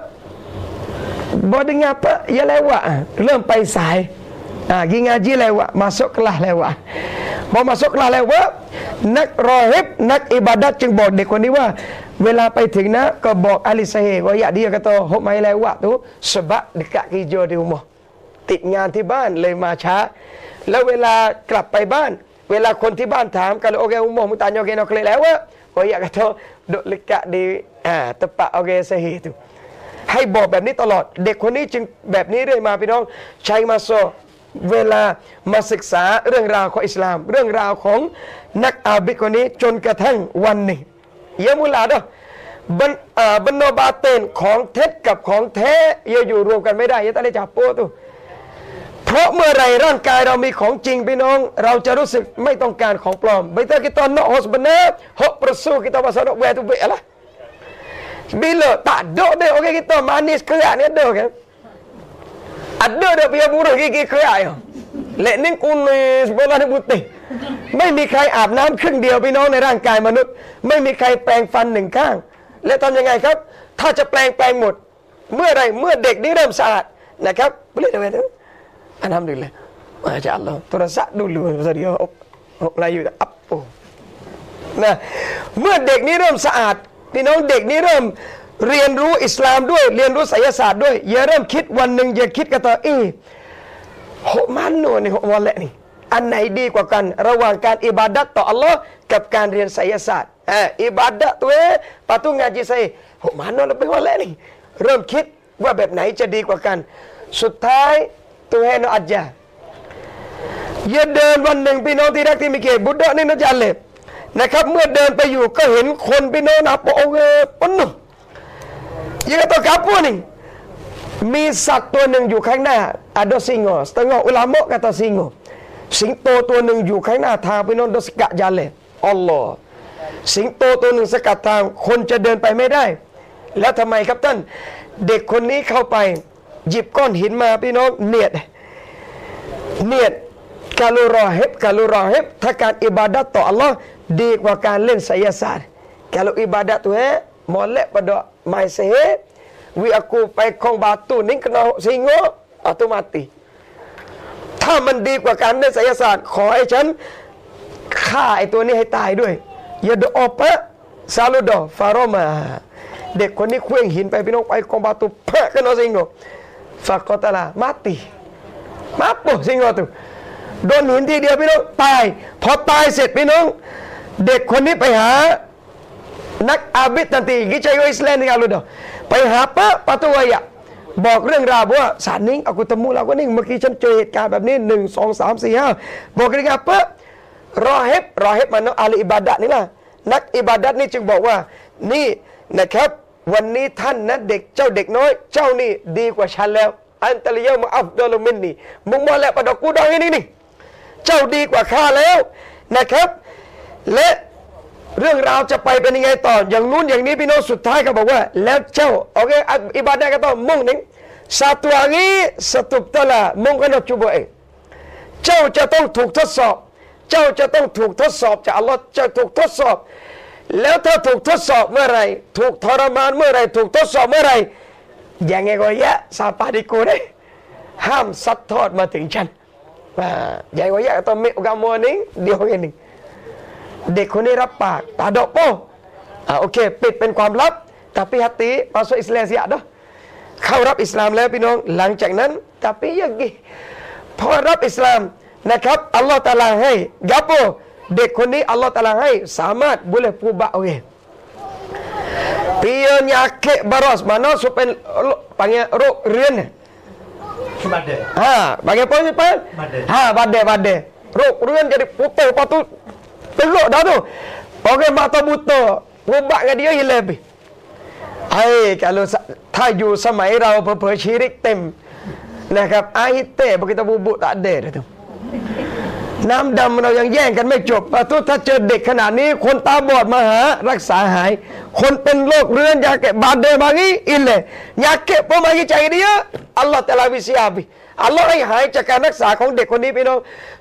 Speaker 1: บอดึงาปะยะเลวะเริ่มไปสายอ่ากิงาจีเลวะมาสกลาเลวะพอมาสกลาเลวะนักรอฮิบนักอิบาดัดจึงบอกเด็กคนนี้ว่า คนที่บ้านถามกันโอเคอุโมงมึงตานโอเคนอกเลยแล้วว่าว่าอยาก kata duk lekat di ah tempat oke sahih tu ให้บอกแบบนี้ตลอด เด็กคนนี้จึงแบบนี้เรื่อยมาพี่น้องใช้มาโซเวลามาศึกษาเรื่องราวของอิสลาม เรื่องราวของนักอาบิคนนี้จนกระทั่งวันหนึ่ง เยมุลาดะบันบันโนบาเตนของเท็จกับของแท้เยอยู่รวมกันไม่ได้ยะตะเลจับโปตุเพราะเมื่อไรร่างกายเรามีของจริงพี่น้อง เราจะรู้สึกไม่ต้องการของปลอมไปเตอกิตอนนอฮสบันเนฮกประสูกิตภาษาดอแวตุเบะละ bila tak ada dia orang kita manis kerak ni ada kan ada dah punya buruh gigi kerak ya lek ni kunis bola ni putih ไม่มีใครอาบน้ำครึ่งเดียวพี่น้องในร่างกายมนุษย์ ไม่มีใครแปลงฟันหนึ่งข้าง และทำยังไงครับ ถ้าจะแปลงแปลงหมด เมื่อไรเมื่อเด็กนี่เริ่มสะอาดนะครับ boleh dah betul alhamdulillah masya Allah terasa dulu pasal dia Melayu apa nah เมื่อเด็กนี้เริ่มสะอาดพี่น้องเด็กนี้เริ่มเรียนรู้อิสลามด้วย เรียนรู้ไสยศาสตร์ด้วยอย่าเริ่มคิดวันหนึ่งอย่าคิดกันต่อเอ๊ะโหมันโน่นนี่โหวันแหละนี่อันไหนดีกว่ากันระหว่างการอิบาดัตต่ออัลลอฮ์กับการเรียนไสยศาสตร์เอออิบาดัตตัวเอ นวันแหละนี่เริ่มคิดว่าแบบไหนจะดีกว่ากันสุดท้ายตัวเองนอัจจาอย่าเดินวันหนึ่งพี่น้องที่รักที่มีเกียรติบุตรนี่นะจันเลยนะครับเมื่อเดินไปอยู่ก็เห็นคนพี่น้องนะโปเกปนุยังตัวกับพวกนี่ มีสัตว์ตัวหนึ่งอยู่ข้างหน้าอะดสิงโกสตงอุลามะกาตสิงโกสิงโตตัวหนึ่งอยู่ข้างหน้าทางพี่น้องดสกะจันเลยอัลลอฮ์สิงโตตัวหนึ่งสกัดทางคนจะเดินไปไม่ได้ แล้วทำไมครับท่าน เด็กคนนี้เข้าไป หยิบก้อนหินมาพี่น้องเนียดเนียดกาลูรอเฮบกาลูรอเฮบถ้าการอิบาดัตต่ออัลลอฮ์ดีกว่าการเล่นไสยศาสตร์ kalau ibadat tu eh molek pada mai sihir wi aku ไปคองบาตูนี่ก ระสิงห์อัตมติถ้ามันดีกว่าการเล่นไสยศาสตร์ ขอให้ฉันฆ่าไอ้ตัวนี้ให้ตายด้วยอย่าดอปะซาลูดอฟารอมา เด็กคนนี้เคว้งหินไปพี่น้องไปกองบาตูเพะกันเอาสิงห์ฟากอตาลามาติมาปุ๊สิงห์ตัวโดนหินทีเดียวพี่น้องตาย พอตายเสร็จพี่น้อง เด็กคนนี้ไปหา นักอาบิดทันทีกิจายอิสลนี่กันรู้ด ไปหาปะปะตัวอยะบอกเรื่องราวว่าสารนิ่งอากุตมูเราก็นิ่งเมื่อกี้ฉันเจอเหตุการณ์แบบนี้หนึ่งสองสามสี่ห้าบอกกันกันปะรอเฮบรอเฮบมันอาลีอิบาดัดนี่ล่ะนักอิบาดัดนี่จึงบอกว่า นี่นะครับ วันนี้ท่านนะเด็กเจ้าเด็กน้อย เจ้านี่ดีกว่าฉันแล้ว อันตะลียมาอัฟดอลมินนี่มึงมาแล้วประดกูดองนี่นี่เจ้าดีกว่าข้าแล้วนะครับ และ เรื่องราวจะไปเป็นยังไงต่อ อย่างนู้นอย่างนี้พี่น้องสุดท้ายก็บอกว่า แล้วเจ้าโอเคอิบาดะก็ต้องมุ่งหนึ่ง satu hari satu petala มุ่งกันเอาจุบเองเจ้าจะต้องถูกทดสอบ เจ้าจะต้องถูกทดสอบจากอัลลอฮ์จะถูกทดสอบ แล้วถ้าถูกทดสอบเมื่อไรถูกทรมานเมื่อไรถูกทดสอบเมื่อไรอย่างไงก็ยะซาปาดิกูได้ห้ามซัดทอดมาถึงฉันว่าอย่างไงก็ยะต้องมีกามอนี้เดียวกันหนึ่ง เด็กคนนี้รับปากตาดอกโป้อ่าโอเค ปิดเป็นความลับ tapi hati masuk Islam siap dah เข้ารับอิสลามแล้วพี่น้อง หลังจากนั้น tapi ยังไงพอรับอิสลามนะครับ อัลลอฮฺตาลาให้ยับโปเด็กคนนี้ อัลลอฮฺตาลาให้ สามารถบุเลปูบะโอเค penyakit baros mana supaya panggil rok rian
Speaker 2: Badai.
Speaker 1: ha panggil apa siapa
Speaker 2: Badai.
Speaker 1: ha badai badai rok rian jadi putih lepas tu teruk dah tu orang mata buta ubat dengan dia hilang habis Hai kalau sa- ถ้าอยู่สมัยเราเผลอๆชีริกเต็มนะครับอาฮิเต้บอก kita bubuk tak ada dah tu น้ำดำเรายังแย่งกันไม่จบปะทุถ้าเจอเด็กขนาดนี้ คนตาบอดมาหารักษาหาย คนเป็นโรคเรื้อนยาแกะบบาดเดบางี้อินเลยยาแกะพอมาใจเดียอัลลอฮฺแต่ละวิเศษบิ อัลลอฮฺให้หายจากการรักษาของเด็กคนนี้พี่น้อง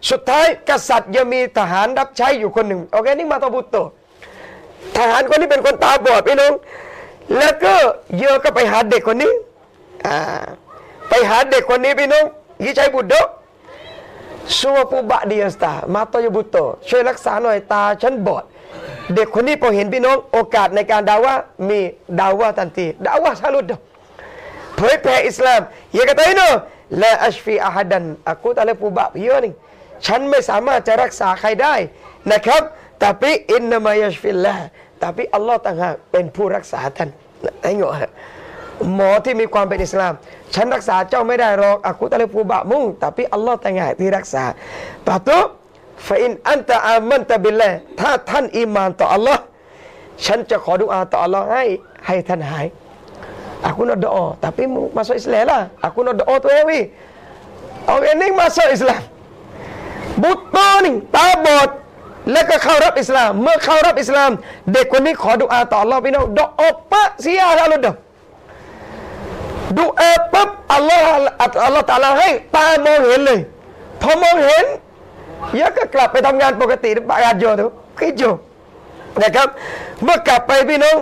Speaker 1: สุดท้ายกษัตริย์ยังมีทหารรับใช้อยู่คนหนึ่งโอเคนี่มาตบุตโตทหารคนนี้เป็นคนตาบอดพี่น้อง แล้วก็เยอะก็ไปหาเด็กคนนี้อ่าไปหาเด็กคนนี้พี่น้องยิใจบุตรดก Semua pubak dia Ustaz Matanya buta ช่วยรักษาหน่อยตาฉันบอด เด็กคนนี้พอเห็นพี่น้องโอกาสในการดาวะมีดาวะทันทีดาวะสาลุดเผยแผ่อิสลามอย่ากระตุ้น ละอัชฟีอาฮัดันอากูตะเลปูบะพี่นี่ฉันไม่สามารถจะรักษาใครได้นะครับ tapi inna ma yashfillah tapi Allah ต่างหากเป็นผู้รักษาท่านไอ้เงาะหมอที่มีความเป็นอิสลาม ฉันรักษาเจ้าไม่ได้หรอก aku tak boleh pubak mung tapi Allah ต่างหากที่รักษาปะตุฟาอินอันตะอามันตะบิลละถ้าท่านอีมานต่อ Allah ฉันจะขอดุอาต่อ Allah ให้ให้ท่านหาย aku nak doa tapi mu masuk Islam lah aku nak doa tu eh wi orang ni masuk Islam บุตรนี่ตาบอดแล้วก็เข้ารับอิสลาม เมื่อเข้ารับอิสลาม เด็กคนนี้ขอดุอาต่อ Allah พี่น้องดอกปะเสียแล้วเด้อดูอาปั๊บอัลลอฮ์อัลลอฮ์ตาลาให้ตามองเห็นเลยพอมองเห็นยะก็กลับไปทำงานปกติบาดโยทุกิจโยนะครับ เมื่อกลับไปพี่น้อง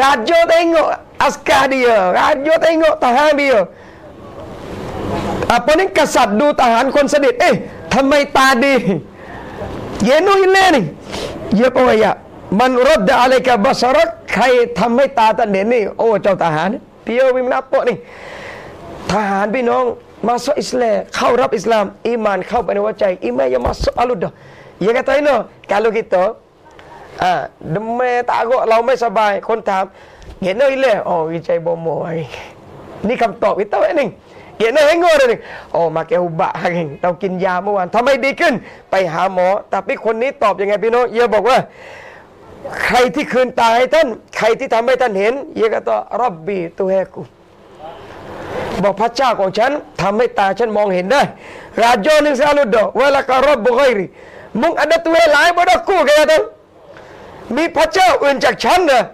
Speaker 1: ราโย tengok askar dia ราโย tengok ทหาร dia apa ni กษัตริย์ดูทหารคนเสด็จเอ๊ะทำไมตาดีเยนุฮิเลนี่เยอะปะวะยะมันรดดะ อะไรกับบาดมนาโปะนี่ทหารพี่น้องมาสอิสลามเข้ารับอิสลามอีมานเข้าไปในหัวใจอีมานยังมาสอาลุดอย่า kata ini kalau kita อ่าดมตาก็เราไม่สบายคนถามเห็นอะไรเลยอ๋อวิจัยบอมโมไอ้นี่คำตอบวิตาเองเห็นอะไรงอเลยโอ้มาแกอุบะเองเรากินยาเมื่อวานทำไมดีขึ้น ไปหาหมอ แต่พี่คนนี้ตอบยังไงพี่น้องเยอะบอกว่า ใครที่คืนตาให้ท่าน ใครที่ทำให้ท่านเห็น เยอะก็ต่อรับบีตัวเฮกูบอกพระเจ้าของฉันทำให้ตาฉันมองเห็นได้ราโยนึงสาลุดดอเวลากรบบุกไริมุงอันดัตัวหลายบดกูแกท่าน มีพระเจ้าอื่นจากฉันเนอะ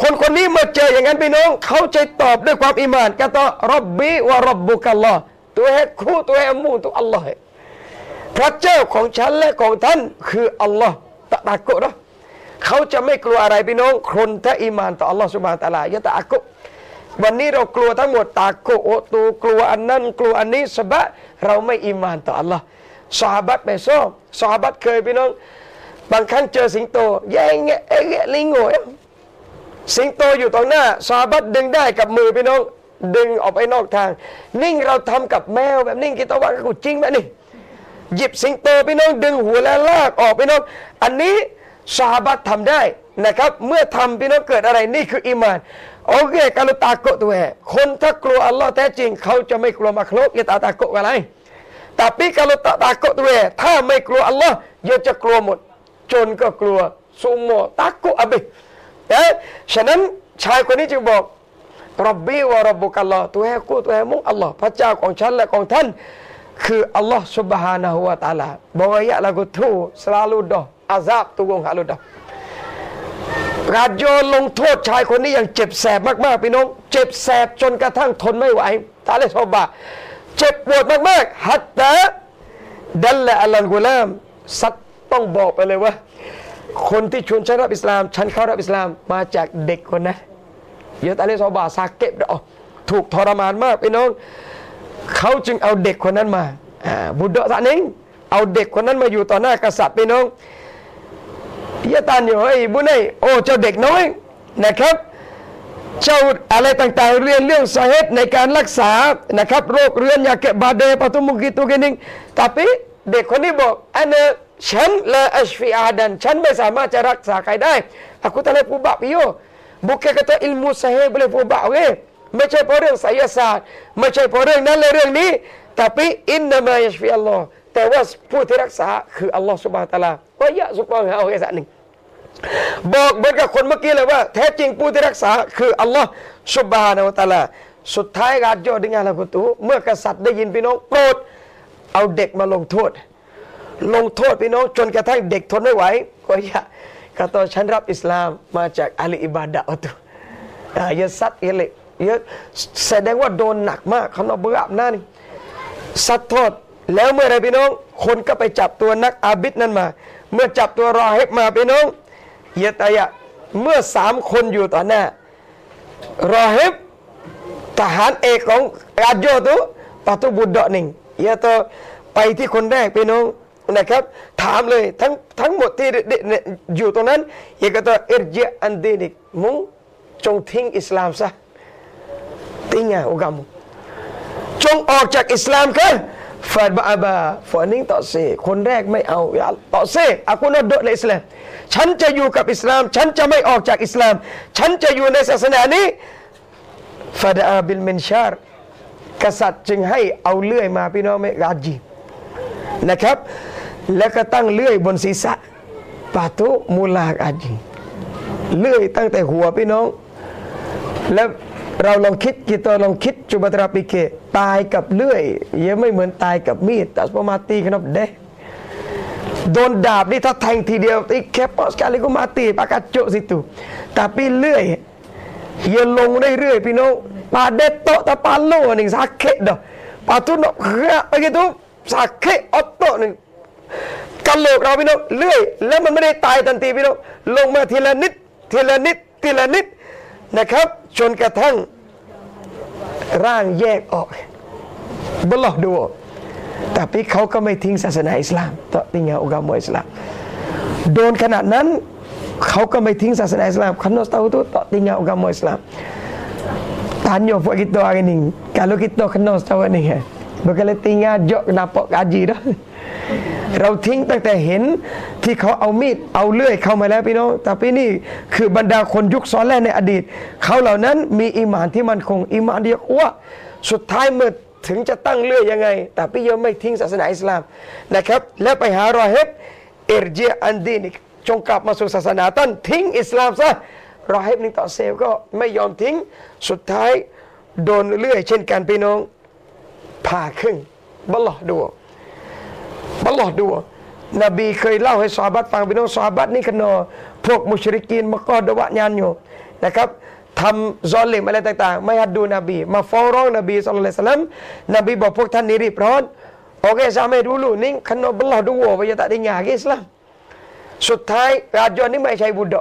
Speaker 1: คนคนนี้มื่อเจออย่างนั้นพี่น้อง เขาจะตอบด้วยความอิมานก็ต่อรับบีวะรับบุกัลลอฮ์ตัวเฮกูตัวเฮมูตัวอัลลอฮ์พระเจ้าของฉันและของท่านคืออัลลอฮ์ตะตะกุรอเขาจะไม่กลัวอะไรพี่น้อง คนถ้าอิมานต่ออัลลอฮ์สุบานตะลายะตะกุวันนี้เรากลัวทั้งหมดตาโกโอตูกลัวอันนั้นกลัวอันนี้สบะเราไม่อิมานต่ออัลลอฮ์สหบัตไปซ้อมสหบัตเคยพี่น้อง บางครั้งเจอสิงโต แย่งแงะเอ๊ะลิงโง่สิงโตอยู่ตรงหน้าสหบัตดึงได้กับมือพี่น้องดึงออกไปนอกทาง นิ่งเราทำกับแมวแบบนิ่งกิตว่ากูจริงไหมนี่หยิบสิงโตพี่น้องดึงหัวแล้วลากออกพี่น้องอันนี้สหบัตทำได้นะครับ เมื่อทำพี่น้องเกิดอะไรนี่คืออิมานโอเคกาลุตาโกตัวคนถ้ากลัวอัลลอฮ์แท้จริง เขาจะไม่กลัวมาคลกอย่าตาตาโกอะไร tapi kalau tak takut tu eh ถ้าไม่กลัวอัลลอฮ์ย่จะกลัวหมด จนก็กลัวซุโมตักกุอับินะฉะนั้นชายคนนี้จึงบอกรับบีวะรับบุกัลลอฮ์ตัวแห่กูตัวแห่มุงอัลลอฮ์พระเจ้าของฉันและของท่าน คืออัลลอฮ์ subhanahu wa ta'ala bawa ya lagu tu selalu dah azab tunggung halu dah ราโยนลงโทษชายคนนี้อย่างเจ็บแสบมากๆพี่น้อง เจ็บแสบจนกระทั่งทนไม่ไหวตาเลสอบะเจ็บปวดมากๆฮัตตะดัลละอัลลันกุลามสัต ต้องบอกไปเลยว่า คนที่ชวนฉันรับอิสลาม ฉันเข้ารับอิสลามมาจากเด็กคนนั้นเยอะตาเลสอบะซาเก็บอ๋อถูกทรมานมากพี่น้องเขาจึงเอาเด็กคนนั้นมาอ่าบุตรท่านเองเอาเด็กคนนั้นมาอยู่ต่อหน้ากษัตริย์พี่น้องยะตันอยู่ไอ้บุญไอโอ้เจ้าเด็กน้อยนะครับ เจ้าอะไรต่างๆ เรียนเรื่องสาเหตุในการรักษานะครับ โรคเรื้อนยาเก็บบาเดปตุมุกิตุกินิงแต่เด็กคนนี้บอกอันเน ฉันละอัชฟิอาดัน ฉันไม่สามารถจะรักษาใครได้ aku tak boleh ubah piyo bukan kata ilmu sahih boleh ubah okey ไม่ใช่เพราะเรื่องไสยศาสตร์ ไม่ใช่เพราะเรื่องนั้นเลยเรื่องนี้แต่อินนามายชฟิอัลลอฮ์แต่ว่าผู้ที่รักษาคืออัลลอฮ์สุบฮานตะลาว่ายะสุบฮานเอาแค่สักหนึ่งบอกเหมือนกับคนเมื่อกี้เลยว่า แท้จริงผู้ที่รักษาคืออัลลอฮ์สุบฮานาอัลตะลาสุดท้ายการโยดึงอะไรกุตุเมื่อกษัตริย์ได้ยินพี่น้องโกรธเอาเด็กมาลงโทษ ลงโทษพี่น้องจนกระทั่งเด็กทนไม่ไหวก็อย่ากระตัวฉันรับอิสลามมาจากอาลีอิบาดะอตุอย่าซัดอย่าเละอย่าแสดงว่าโดนหนักมากเขาเอาเบื่อหน้านี่ซัดโทษแล้วเมื่อไรพี่น้อง คนก็ไปจับตัวนักอาบิดนั้นมา เมื่อจับตัวรอเฮกมาพี่น้องเยตายะเมื่อสามคนอยู่ต่อหน้ารอเฮบทหารเอกของราโยตุปาตุบุดดหนึ่งเยตไปที่คนแรกพี่น้อง นะครับถามเลยทั้งทั้งหมดที่อยู่ตรงนั้นเยก็ตัวเอรเจอันเดนิกมุงจงทิ้งอิสลามซะทิ้งอะอุกามุจงออกจากอิสลามกันฟาดบาบาฝานิ่งต่อเซคนแรกไม่เอาอย่าต่อเซอากุนอดในอิสลามฉันจะอยู่กับอิสลาม ฉันจะไม่ออกจากอิสลาม ฉันจะอยู่ในศาสนานี้ฟาดอาบิลเมนชาร์กษัตริย์จึงให้เอาเลื่อยมาพี่น้องไม่กาจีนะครับ แล้วก็ตั้งเลื่อยบนศีรษะปาตุมูลากอาจีเลื่อยตั้งแต่หัวพี่น้อง แล้วเราลองคิดกิตลองคิดจุบัตราปิเกตายกับเลื่อยยังไม่เหมือนตายกับมีดแต่ปมาตีขนบเดโดนดาบนี่ถ้าแทงทีเดียวตีแคปอสกาลิก็มาตีปากกาโจสิตุแต่ปีเลื่อยยังลงเรื่อยๆพี่น้องปาเดโตตะปาโลหนึ่งสักเคดปาตุนกเฮือไปกันทุสักเคออตโตหนึ่ง กันโหลกเราพี่น้องเลื่อย แล้วมันไม่ได้ตายทันทีพี่น้องลงมาทีละนิด ทีละนิด ทีละนิดนะครับจนกระทั่งร่างแยกออกบลอกดู tapi เขาก็ไม่ทิ้งศาสนาอิสลามต่อติงาอุกามุอิสลามโดนขนาดนั้น เขาก็ไม่ทิ้งศาสนาอิสลามคันโนสตาตุต่อติงาอุกามุอิสลาม tanya buat kita hari ni kalau kita kena setahu ni kan Bukan tinggal jok dapat gaji dah เราทิ้งตั้งแต่เห็นที่เขาเอามีดเอาเลื่อยเข้ามาแล้วพี่น้องแต่พี่นี่คือบรรดาคนยุคก่อนแรกในอดีต เขาเหล่านั้นมีอิมานที่มันคงอิมานเดียวว่าสุดท้ายเมื่อถึงจะตั้งเลื่อยยังไง แต่พี่ยอมไม่ทิ้งศาสนาอิสลามนะครับ แล้วไปหารอเฮบارجع عن دينك จงกลับมาสู่ศาสนาต้นทิ้งอิสลามซะรอเฮบนิงต่อเซลก็ไม่ยอมทิ้งสุดท้ายโดนเลื่อยเช่นกันพี่น้องผ่าครึ่งบลอดู บัลลอฮ์ดูนบีเคยเล่าให้สาบัตฟังพี่น้องสาบัตนี่ขนอพวกมุชริกีนมากอดวะญานอยู่นะครับทำซอลเลมอะไรต่างๆ ไม่ฮัดดูนบี มาฟ้องร้องนบีสุลต่านนบีบอกพวกท่านนี้รีบร้อน Okey sampai dulu ni kena belah dua Bagi tak dengar ke Islam สุดท้ายราชยนนี่ไม่ใช่บุตร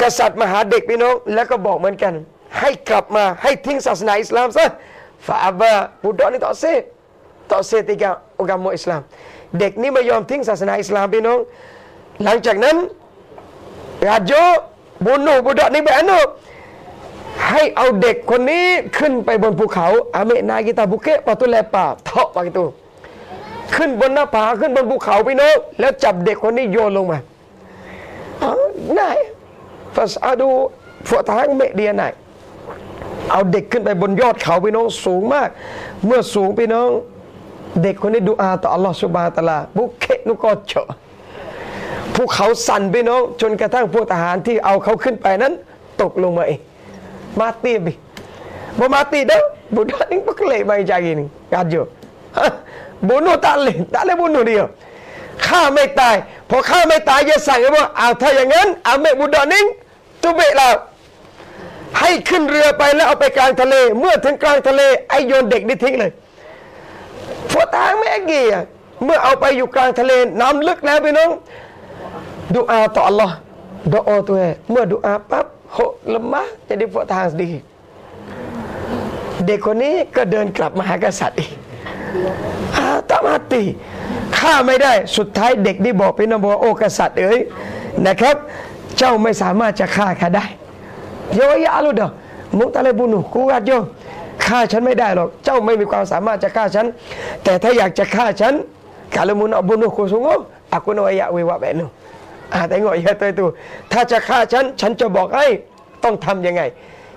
Speaker 1: กษัตริย์มหาเด็กพี่น้องแล้วก็บอกเหมือนกัน ให้กลับมาให้ทิ้งศาสนาอิสลามซะฟาบะบุตรนี่ต่อเซต่อเซติกาอุกามโมอิสลาม เด็กนี่ไม่ยอมทิ้งศาสนาอิสลามพี่น้อง หลังจากนั้นราชบุนูบุตรนี่แบบนู้ให้เอาเด็กคนนี้ขึ้นไปบนภูเขาอเมนากิตาบุเกะปะตุเลปาเทาะปากิตูขึ้นบนหน้าผาขึ้นบนภูเขาพี่น้องแล้วจับเด็กคนนี้โยนลงมาอ๋อไหนฟาสอาดูฝวทางเมเดียไหนเอาเด็กขึ้นไปบนยอดเขาพี่น้องสูงมาก เมื่อสูงพี่น้อง เด็กคนนี้ดูอาต่ออัลลอฮฺสุบฮาตะลาบุเคนุกอเจาะภูเขาสั่นพี่น้องจนกระทั่งพวกทหารที่เอาเขาขึ้นไปนั้น ตกลงมาเองมาตีบิบ่มาตีเด้อบุดานี่ก็เลยไม่ใจกินกันอยู่ bunuh tak boleh tak boleh bunuh dia ข้าไม่ตายพอข้าไม่ตายจะสั่งว่าเอาถ้าอย่างนั้นอาเมบุดานิงตุเบะเราให้ขึ้นเรือไปแล้วเอาไปกลางทะเล เมื่อถึงกลางทะเลไอโยนเด็กนี่ทิ้งเลย พวกทางไม่เกี่เมื่อเอาไปอยู่กลางทะเลน้ำลึกแล้วพี่น้องดูอาต่อ Allah ดูอาตัวเองเมื่อดูอาปั๊บโหเมะ jadi พวกทางดี เด็กคนนี้ก็เดินกลับมาหากษัตริย์อีกตามาติฆ่าไม่ได้สุดท้ายเด็กนี่บอกพี่น้องบอกโอ้กษัตริย์เอ๋ยนะครับ เจ้าไม่สามารถจะฆ่าข้าได้โยยาลุดมุกตะเลบุนุกูกัดโย ฆ่าฉันไม่ได้หรอก เจ้าไม่มีความสามารถจะฆ่าฉัน แต่ถ้าอยากจะฆ่าฉันกาลมุนอบุนุกูสุงโออากุนวยะวิวะแบบนู้อาแต่งอยาตัวตัวถ้าจะฆ่าฉัน ฉันจะบอกให้ต้องทำยังไง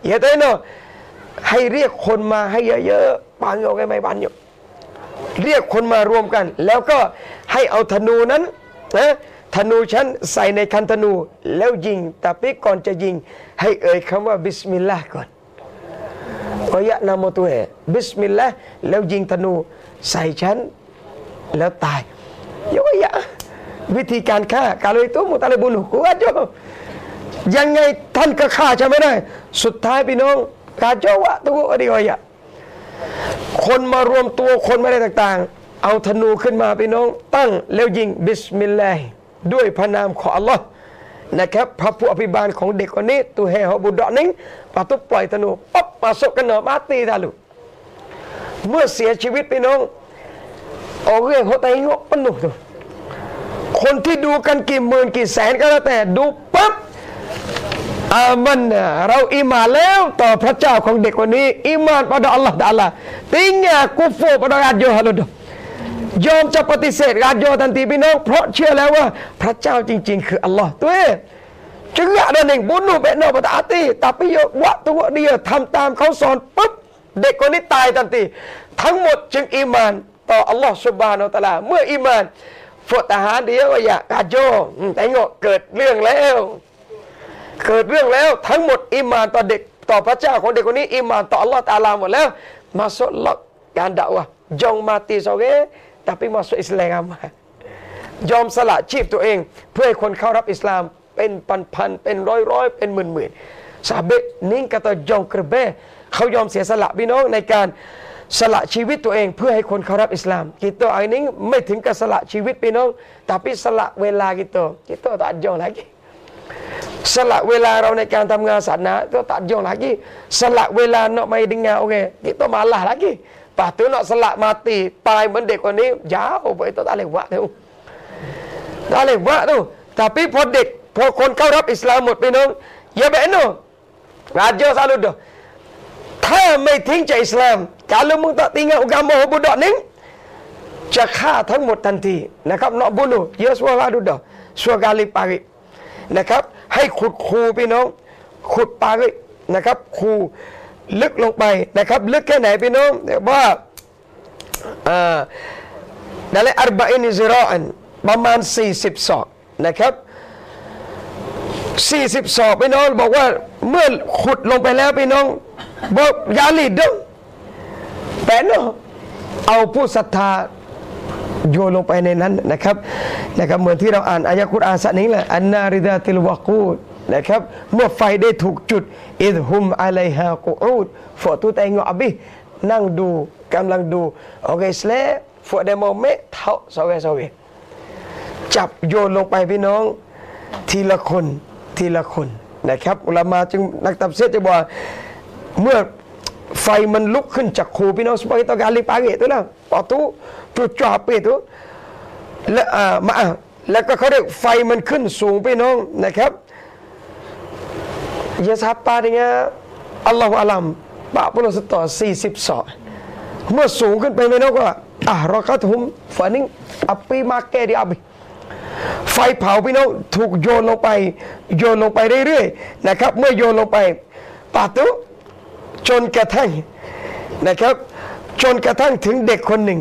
Speaker 1: อย่าตัวเนให้เรียกคนมาให้เยอะๆปานโยกไม่ปานโยเรียกคนมารวมกัน แล้วก็ให้เอาธนูนั้นนะธนูฉันใส่ในคันธนูแล้วยิง แต่พี่ก่อนจะยิง ให้เอ่ยคำว่าบิสมิลลาห์ก่อน กอยะนามตัวเอบิสมิลลาห์แล้วยิงธนูใส่ฉันแล้วตายยกยะวิธีการฆ่าการเลยตัวมุตะเลบุนุกูว่าโจยังไงท่านก็ฆ่าฉันไม่ได้ สุดท้ายพี่น้องกาโจวะตัวอดีวะคนมารวมตัวคนไม่ได้ต่างๆ เอาธนูขึ้นมาพี่น้องตั้งแล้วยิงบิสมิลลาห์ด้วยพระนามของอัลลอฮ์ นะครับพระผู้อภิบาลของเด็กคนนี้ตัวเฮฮบุดอนิงปะตุปล่อยธนูปั๊บมาสกกันเนอมาตีทาลุเมื่อเสียชีวิตพี่น้องเอาเรื่องเขาไตงกปนุกคนที่ดูกันกี่หมื่นกี่แสนก็แล้วแต่ดูปั๊บอามันเราอิมาแล้วต่อพระเจ้าของเด็กคนนี้อิมาน pada Allah Taala tinggal kufur pada raja haludah ยอ ยอมจะปฏิเสธราโยทันทีพี่น้อง เพราะเชื่อแล้วว่า พระเจ้าจริง ๆ คืออัลลอฮ์ตัวเองจึงอยากเดินเองบุญนูเบนโนปตาตีแต่พี่โยวะตัวเดียวทำตามเขาสอนปุ๊บเด็กคนนี้ตายทันที ทั้งหมดจึงอิมาน ต่ออัลลอฮ์สุบานอัลตะลา เมื่ออิมานฝุทหารเดียวว่าอยากราโยแต่งเกิดเรื่องแล้ว เกิดเรื่องแล้วทั้งหมดอิมานต่อเด็กต่อพระเจ้าของเด็กคนนี้อิมานต่ออัลลอฮ์ตาลาหมดแล้ว มาสลักการด่าวะจงมาตีสเว แต่ไปมาสุอิสลามยอมสละชีพตัวเอง เพื่อให้คนเข้ารับอิสลามเป็นพันพันเป็นร้อยร้อยเป็นหมื่นหมื่นซาเบนิ่งกะตอยองกระเบเขายอมเสียสละพี่น้องในการสละชีวิตตัวเองเพื่อให้คนเข้ารับอิสลามกิโตไอ้นี้ไม่ถึงกับสละชีวิตพี่น้องแต่พิสละเวลากิโตกิโตตัดยองลกี้สละเวลาเราในการทำงานศาสนาก็ตัดยองลกี้สละเวลาเนาะไม่ดึงงานโอเคกิโตมาล ป่าตื้อเนาะสละมาตีตายเหมือนเด็กคนนี้ ยาวไปต้นอะไรวะเดี๋ยวอะไรวะเดี๋ยวแต่พี่พอเด็กพอคนเข้ารับอิสลามหมดไปน้องเย่าไปนู่นอาจจะสารุดถ้าไม่ทิ้งใจอิสลามการลุมึงต้องทิ้งอุกามโมบุดอนิ่งจะฆ่าทั้งหมดทันทีนะครับเนาะบุลูเยอะสวาลาดูเด้อสวกาลิปารินะครับ ให้ขุดคูพี่น้อง ขุดปารินะครับคู ลึกลงไปนะครับ ลึกแค่ไหนพี่น้องว่าดัลเลอัรบะอินิซิรอันประมาณ 40ศอกนะครับ 40ศอกพี่น้องบอกว่าเมื่อขุดลงไปแล้วพี่น้องบอกยาลีดงแต่เนาะเอาผู้ศรัทธาโยนลงไปในนั้นนะครับนะครับเหมือนที่เราอ่านอายะคุรอานสักนี้แหละอันนาริดาติลวากูด นะครับ เมื่อไฟได้ถูกจุดอิดฮุมอะลัยฮากูอูดฝอตุแต่งอบินั่งดูกำลังดูโอเคสเลฝวดเดโมเมเท่าสเวสเวจับโยนลงไปพี่น้อง ทีละคนทีละคนนะครับอุลามาจึงนักตับเสียจะบอกเมื่อไฟมันลุกขึ้นจากคูพี่น้อง supaya kita gali pagi tu lah waktu tu tu cuah api tu และอ่ามาแล้วก็เขาเรียกไฟมันขึ้นสูงพี่น้องนะครับ ยาซาปาเนี่ยอัลลอฮฺอัลัมปะพุทธสตอสี่สิบสองเมื่อสูงขึ้นไปพี่นองก็อะรอกัตุมฝันนิ่งอัปปีมาเกดีอับไฟเผาพี่น้องถูกโยนลงไป โยนลงไปเรื่อยๆนะครับ เมื่อโยนลงไปปาตุจนกระทั่งนะครับ จนกระทั่งถึงเด็กคนหนึ่ง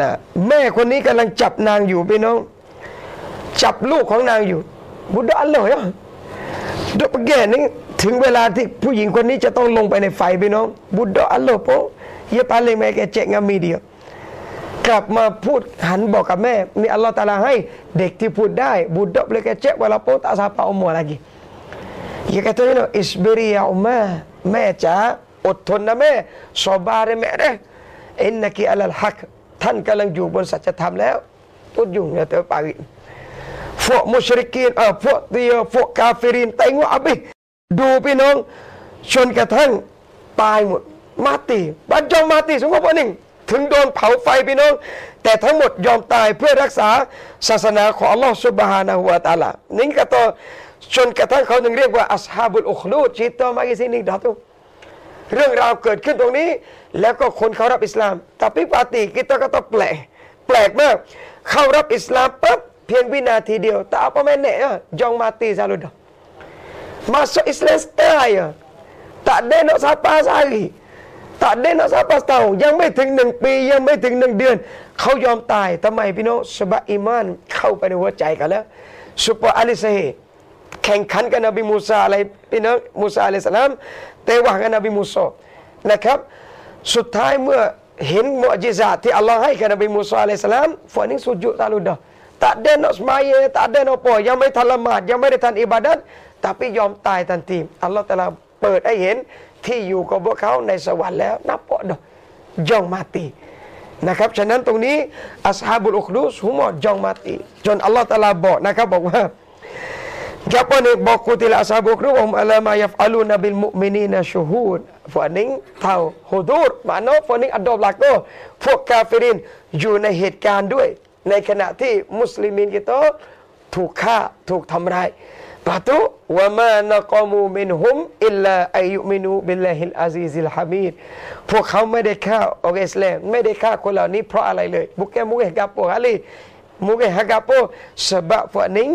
Speaker 1: นะแม่คนนี้กำลังจับนางอยู่พี่น้อง จับลูกของนางอยู่บุดอัลลอฮ์ยดอกแก่นี้ ถึงเวลาที่ผู้หญิงคนนี้จะต้องลงไปในไฟพี่น้อง บุดอัลลอฮ์โปเยปาเลงแม่แกเจงามีเดียว กลับมาพูดหันบอกกับแม่นี่อัลลอฮ์ตาลาให้เด็กที่พูดได้บุดเลยแกเจ๊กเวลาโปตาซาปาอมวลากี Ya kata ni isbiri ya ummah แม่จ๋าอดทนนะแม่สอบาร์แม่เด้อินนักีอัลลฮักท่านกำลังอยู่บนสัจธรรมแล้วพูดยุ่ง ya เตอปาวิพวกมุชริกีนเออพวกเตียพวกกาเฟรินแต่งว่าอับบิ ดูพี่น้องจนกระทั่งตายหมด มาตีบัดยอมมาตีสมมติว่าหนึ่ง ถึงโดนเผาไฟพี่น้อง แต่ทั้งหมดยอมตายเพื่อรักษาศาสนาของอัลลอฮฺสุบฮานะฮุวาตาลานี่ก็ต่อจนกระทั่งเขาถึงเรียกว่าอัสฮาบุลอุคลูดจิตตอมากิซินิดาตุเรื่องราวเกิดขึ้นตรงนี้ แล้วก็คนเขารับอิสลามแต่พิปาติกิตก็ต้องแปลกแปลกมาก เข้ารับอิสลามปั๊บเพียงวินาทีเดียวแต่ apa menek ya jong mati selalu dah masuk Islam setahun ya tak ada nak sapa sehari tak ada nak siapa setahun ยังไม่ถึงหนึ่งปียังไม่ถึงหนึ่งเดือน เขายอมตายทำไมพี่น้องสบะอีมานเข้าไปในหัวใจกันแล้วสุปอาลิเซแข่งขันกับนบีมูซาอะไรพี่น้องมูซาอะลัยสลามเตวะกับนบีมูซานะครับ สุดท้ายเมื่อเห็นมุอจิซาที่อัลลอฮ์ให้กับนบีมูซาอะลัยสลามฝนนี้สุจุตาลุดา tak ada nak semaya tak ada nak apa yang ไม่ทันละหมาดยังไม่ได้ทันอิบาดัต แต่พี่ยอมตายทันทีอัลลอฮ์ตะลาเปิดให้เห็นที่อยู่กับพวกเขาในสวรรค์แล้วนับปอดย่องมาตีนะครับ ฉะนั้นตรงนี้อัสฮาบุลอุคดุสหุมอดย่องมาตีจนอัลลอฮ์ตะลาบอกนะครับบอกว่า Siapa ni bakutil ashabu kruhum ala ma yaf'aluna bil mu'minina syuhud. Fuaning tahu hudur. Makna fuaning ada berlaku. พวกกาเฟรินอยู่ในเหตุการณ์ด้วย ในขณะที่มุสลิมินกิโตถูกฆ่าถูกทำร้าย ปะตุวะมานะกอมูมินฮุมอิลลาอายุมินูบิลลาฮิลอาซีซิลฮามีดพวกเขาไม่ได้ฆ่าออกอิสลามไม่ได้ฆ่าคนเหล่านี้เพราะอะไรเลย bukan mungkin gapo kali mungkin gapo sebab fuaning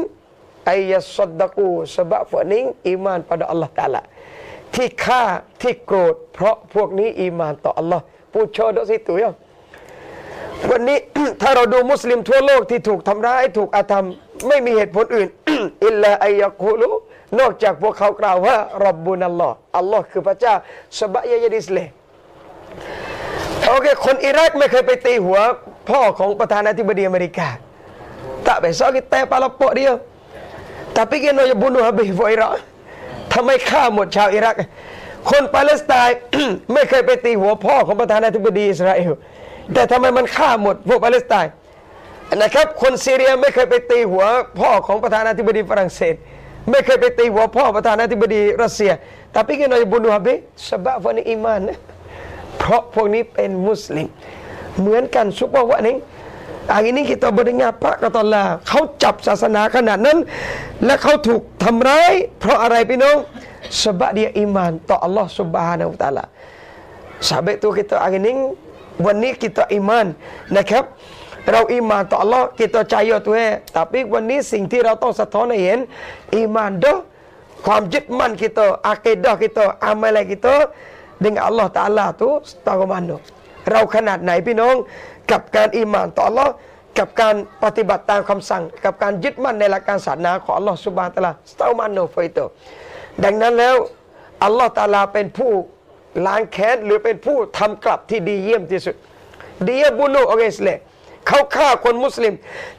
Speaker 1: อายะสดดกูสบะพวกนี้อีมานเปดอัลลอฮ์ตาละที่ฆ่าที่โกรธ เพราะพวกนี้อีมานต่ออัลลอฮ์พูดโชดสิตัวยังวันนี้ถ้าเราดูมุสลิมทั่วโลกที่ถูกทำร้ายถูกอาธรรม ไม่มีเหตุผลอื่น إلا أن يقولواนอกจากพวกเขากล่าวว่าربنا اللهอัลลอฮ์คือพระเจ้า sebab ยยดิสเลโอเคคนอิรักไม่เคยไปตีหัว พ่อของประธานาธิบดีอเมริกา tak besok kita palapok dia tapi kita nak bunuh habis พวกอิรักทำไมฆ่าหมดชาวอิรัก คนปาเลสไตน์ไม่เคยไปตีหัวพ่อของประธานาธิบดีอิสราเอลแต่ทำไมมันฆ่าหมดพวกปาเลสไตน์ นะครับคนซีเรียไม่เคยไปตีหัวพ่อของประธานาธิบดีฝรั่งเศส ไม่เคยไปตีหัวพ่อประธานาธิบดีรัสเซีย tapi kita nak bunuh habis sebab พวกนี้อีมานเพราะพวกนี้เป็นมุสลิม เหมือนกันซุปเปอร์วะนี้ hari ini kita berdengar Pak kata Allah เขาจับศาสนาขนาดนั้น และเขาถูกทำร้าย เพราะอะไรพี่น้อง sebab dia iman ต่อ Allah Subhanahu Wa Taala sahabat tu kita hari ini วันนี้ kita iman นะครับ เราอิมานต่อ Allah kita percaya tu eh tapi วันนี้สิ่งที่เราต้องสะท้อนให้เห็นอีมานเด้อความยึดมั่น kita อากีดะ kita อามัล kita dengan Allah Taala tu setahu mana เราขนาดไหนพี่น้อง กับการอิมานต่อ Allah กับการปฏิบัติตามคำสั่ง กับการยึดมั่นในหลักการศาสนาของ Allah Subhanahu Wa Taala สตามันโนฟโตดังนั้นแล้วอัลลอฮ์ตาลาเป็นผู้ล้างแค้นหรือเป็นผู้ทำกลับที่ดีเยี่ยมที่สุดดีเยบุนุโอเกสเล เขาฆ่าคนมุสลิม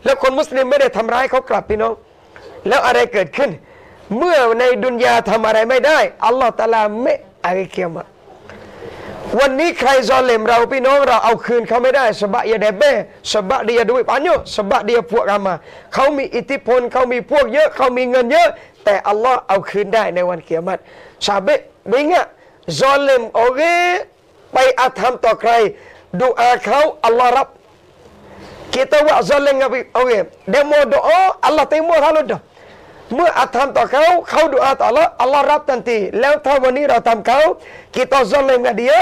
Speaker 1: แล้วคนมุสลิมไม่ได้ทำร้ายเขากลับพี่น้อง แล้วอะไรเกิดขึ้น เมื่อในดุนยาทำอะไรไม่ได้ อัลลอฮ์ตาลาไม่อะไรเกียมะวันนี้ใครซอเลมเราพี่น้องเราเอาคืนเขาไม่ได้สบะยาเดเบสบะเดียด้วยปัญญสบะเดียพวกอามาเขามีอิทธิพลเขามีพวกเยอะเขามีเงินเยอะ แต่อัลลอฮ์เอาคืนได้ในวันเกียรติซาเบะบิงะซอเลมโอเคไปอาธรรมต่อใครดูอาเขาอัลลอฮ์รับ kita buat zalim dengan orang demo doa Allah terima kalau dah เมื่ออาธรรมต่อเขา เขาดูอาต่อ Allah Allah รับทันที แล้วถ้าวันนี้เราทำเขา kita zalim dengan dia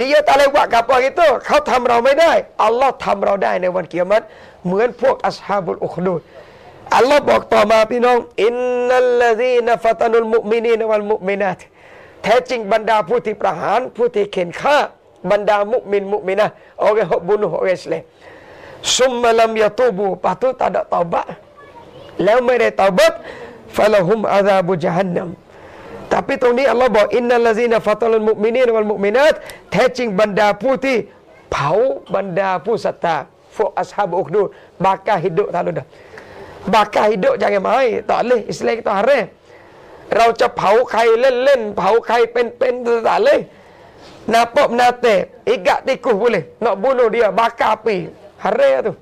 Speaker 1: dia tak boleh buat apa gitu เขาทำเราไม่ได้ Allah ทำเราได้ในวันเกียรติเหมือนพวกอัสฮาบุลอุคดูดอัลลอฮ์บอกต่อมาพี่น้อง إن الذين فتنوا المؤمنين والمؤمناتแท้จริงบรรดาผู้ที่ประหารผู้ที่เข่นฆ่าบรรดามุมินมุมินะ orang yang bunuh orang Islam ثم لم يتوبوا patu tak ada taubat แล้วไม่ได้ตอบัตفلهم عذاب جهنمแต่ตรงนี้อัลลอฮ์บอกإن الذين فتنوا المؤمنين والمؤمناتแท้จริงบรรดาผู้ที่เผาบรรดาผู้ศรัทธาพวกอัสฮาบอุกดูบากาฮิดุท่านดูนะบากาฮิดุ jangan main tak boleh Islam kita haram เราจะเผาใครเล่นเล่นๆเผาใครเป็นเป็น tak boleh napok menate ikat tikus boleh nak bunuh dia bakar api haram tu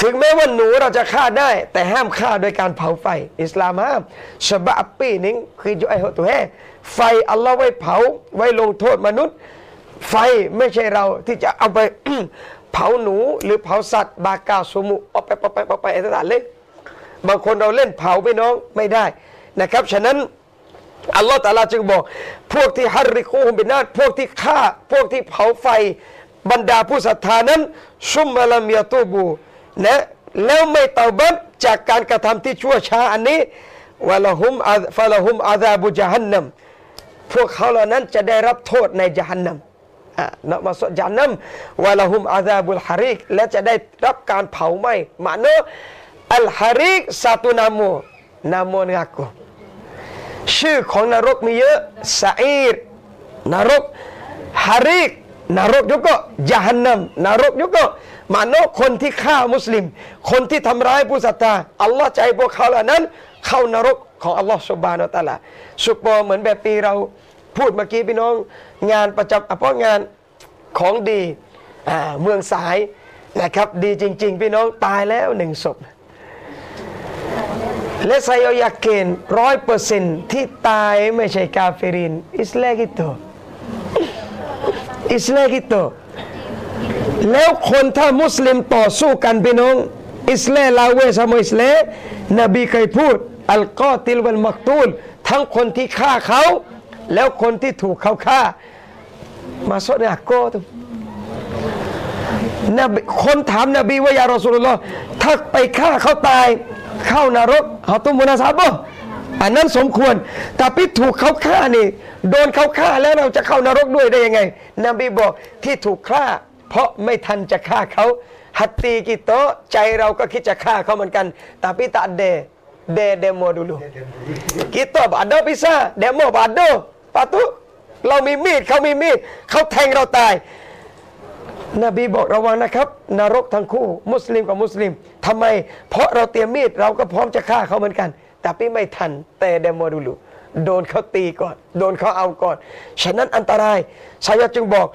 Speaker 1: ถึงแม้ว่าหนูเราจะฆ่าได้ แต่ห้ามฆ่าโดยการเผาไฟ อิสลามห้ามฉบับปีนิงคือจุไอหตัวแห่ไฟอัลลอฮ์ไว้เผาไว้ลงโทษมนุษย์ ไฟไม่ใช่เราที่จะเอาไปเผาหนูหรือเผาสัตว์ บากาสมุเอาไปเอาไปเอาไปไอ้ต่างเล็กบางคนเราเล่นเผาไปน้องไม่ได้นะครับ ฉะนั้นอัลลอฮฺตาลาจึงบอก พวกที่ฮัรริคูฮุมบินาตพวกที่ฆ่า พวกที่เผาไฟ บรรดาผู้ศรัทธานั้นซุมมาลามยตูบูนะแล้วไม่เตาบัตจากการกระทำที่ชั่วช้าอันนี้วะละหุมอาฟะละหุมอาซาบุจฮันนัมพวกเขาเหล่านั้นจะได้รับโทษในจฮันนัมอะนะมาสจฮันนัมวะละหุมอาซาบุลฮาริกและจะได้รับการเผาไหม้มาโนอัลฮาริกสาตุนาโมนาโมนากชื่อของนรกมีเยอะซาอีรนรกฮาริก นรกยุก็ยาหันนัมนรกยุก็มาโนคนที่ฆ่ามุสลิม คนที่ทำร้ายผู้ศรัทธาอัลลอฮ์ใจพวกเขาเหล่านั้น เข้านรกของอัลลอฮ์สุบานอัลตะลาสุปอเหมือนแบบปีเราพูดเมื่อกี้พี่น้อง งานประจำเพราะงานของดีอ่าเมืองสายนะครับ ดีจริง ๆ พี่น้องตายแล้วหนึ่งศพและไซโอยาเกนร้อยเปอร์เซนที่ตายไม่ใช่กาเฟรินอิสเลกิโต อิสเลกิโตแล้วคนถ้ามุสลิมต่อสู้กันพี่น้องอิสเลลาเวสมอิสเลนบีเคยพูดอัลกอติลวันมักตูล ทั้งคนที่ฆ่าเขา แล้วคนที่ถูกเขาฆ่า มาสดเนี่ยโกตุนบีคนถามนบีว่ายารอสุลลอฮ์ถ้าไปฆ่าเขาตาย เข้านรกเขาตุมุนาซาบะ อันนั้นสมควร tapi ถูกเขาฆ่านี่ โดนเขาฆ่าแล้วเราจะเข้านรกด้วยได้ยังไง นบีบอกที่ถูกฆ่า เพราะไม่ทันจะฆ่าเขา hati kita ใจเราก็คิดจะฆ่าเขาเหมือนกัน tapi ตาเดเด demo dulu kita ada bisa demo bado patu เรามีมีดเขามีมีดเขาแทงเราตาย นบีบอกระวังนะครับ นรกทั้งคู่ มุสลิมกับมุสลิมทำไม เพราะเราเตรียมมีดเราก็พร้อมจะฆ่าเขาเหมือนกัน แต่พี่ไม่ทันแต่เดโมดูลูโดนเขาตีก่อน โดนเขาเอาก่อน ฉะนั้นอันตรายชายะจึงบอก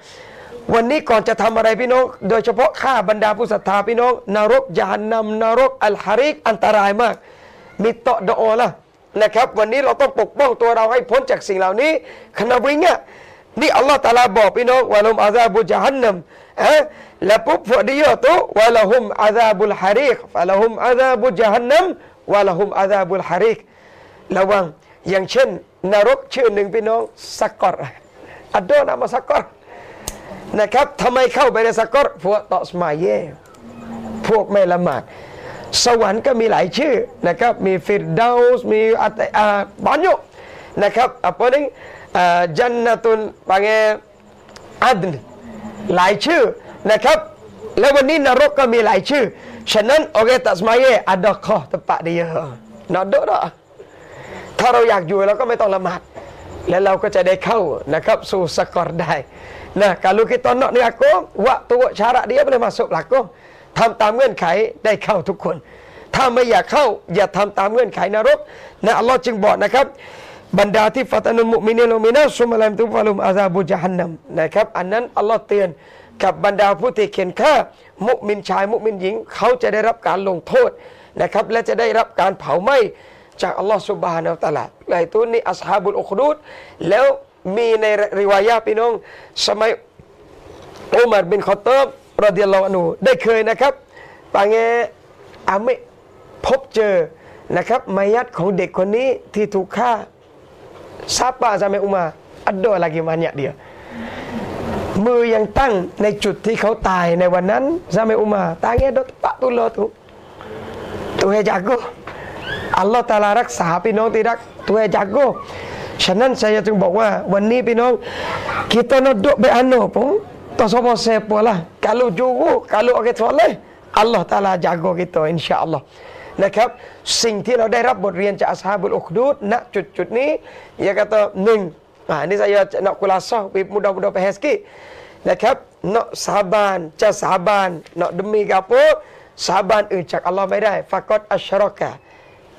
Speaker 1: วันนี้ก่อนจะทำอะไรพี่น้อง โดยเฉพาะฆ่าบรรดาผู้ศรัทธาพี่น้องนรกยานนำนรกอัลฮาริกอันตรายมาก มีเตาะดอละนะครับ วันนี้เราต้องปกป้องตัวเราให้พ้นจากสิ่งเหล่านี้ขณะวิ่งเนี่ยนี่อัลลอฮฺตาลาบอกพี่น้องว่าลมอาซาบุจฮันนัมเอะแล้วปุ๊บพวกเดียตัวว่าละหุมอาซาบุลฮาริกฟะละหุมอาซาบุจฮันนัม ว่าละหุมอาซาบุลฮาริกระวังอย่างเช่น นรกชื่อหนึ่งพี่น้องสักกอรอัดโดนามาสักกอรนะครับทำไมเข้าไปในสักกอรพวกตอสมาเย่พวกไม่ละหมาดสวรรค์ก็มีหลายชื่อนะครับมีฟิรดาส์มีอัตอาบานยุนะครับ apa ni uh, jannatul panggil adn หลายชื่อนะครับ แล้ววันนี้นรกก็มีหลายชื่อ ฉะนั้นโอเคตัสมาเยอาดอกคอตะปะเดียนอดดอถ้าเราอยากอยู่เราก็ไม่ต้องละหมาด แล้วเราก็จะได้เข้านะครับสู่สกอร์ได้นะ kalau kita nak ni aku waktu syarat dia boleh masuk belakang ทำตามเงื่อนไขได้เข้าทุกคน ถ้าไม่อยากเข้าอย่าทำตามเงื่อนไขนรกนะอัลลอฮ์จึงบอกนะครับบรรดาที่ฟัตานุมุมินีนมุมินาสุมาลัมตุฟาลุมอาซาบุจฮันนัมนะครับอันนั้นอัลลอฮ์เตือน กับบรรดาผู้ที่เขียนฆ่ามุมินชายมุมินหญิง เขาจะได้รับการลงโทษนะครับ และจะได้รับการเผาไหม้จากอัลลอฮ์สุบฮานาอัลตะอาลาหลายตัวนี้อัสฮาบุลอุคดูดแล้วมีในริวายะห์พี่น้องสมัยอุมัรบินขอตอบรดิยัลลอฮอนูได้เคยนะครับปางเงอาเมพบเจอนะครับมายัดของเด็กคนนี้ที่ถูกฆ่า Siapa sampai Umar Ada lagi banyak dia มือยั มือยังตั้งในจุดที่เขาตายในวันนั้นซาเมอุมาตายเงี้ยดปะตุลตุตัวให้จักโกอัลลอฮ์ตาลารักษาพี่น้องที่รักตัวให้จักโกฉะนั้น saya จึงบอกว่าวันนี้พี่น้อง kita nak duduk berano pun tak siapa siapa lah kalau juru kalau orang soleh Allah Taala jaga kita insya-Allah นะครับ สิ่งที่เราได้รับบทเรียนจากอัสฮาบุลอุคดูดณจุดจุดนี้ ia kata หนึ่ง Ha, ini saya nak kulasah mudah-mudah faham sikit. นะครับ nak saban, ca saban, nak demi ke apa? Saban ucap Allah ไม่ได้ faqad asyraka.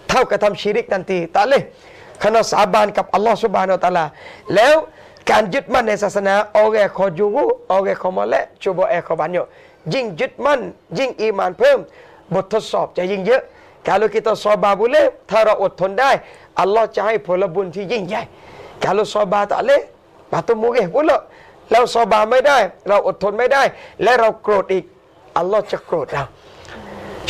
Speaker 1: เท่ากับทำชีริกทันทีตาเลยขณะสาบานกับอัลลอฮ์สุบฮานาอัลตะอาลาแล้วการยึดมั่นในศาสนาออแกขอจูกูออแกขอมาและจูบอแอขอบันโยยิ่งยึดมั่น ยิ่งอีมานเพิ่ม บททดสอบจะยิ่งเยอะ kalau kita sabar boleh ถ้าเราอดทนได้ อัลลอฮ์จะให้ผลบุญที่ยิ่งใหญ่ kalau sabar tak boleh บาตุมุเกพุละเราซอบาไม่ได้ เราอดทนไม่ได้ และเราโกรธอีก อัลลอฮ์จะโกรธเรา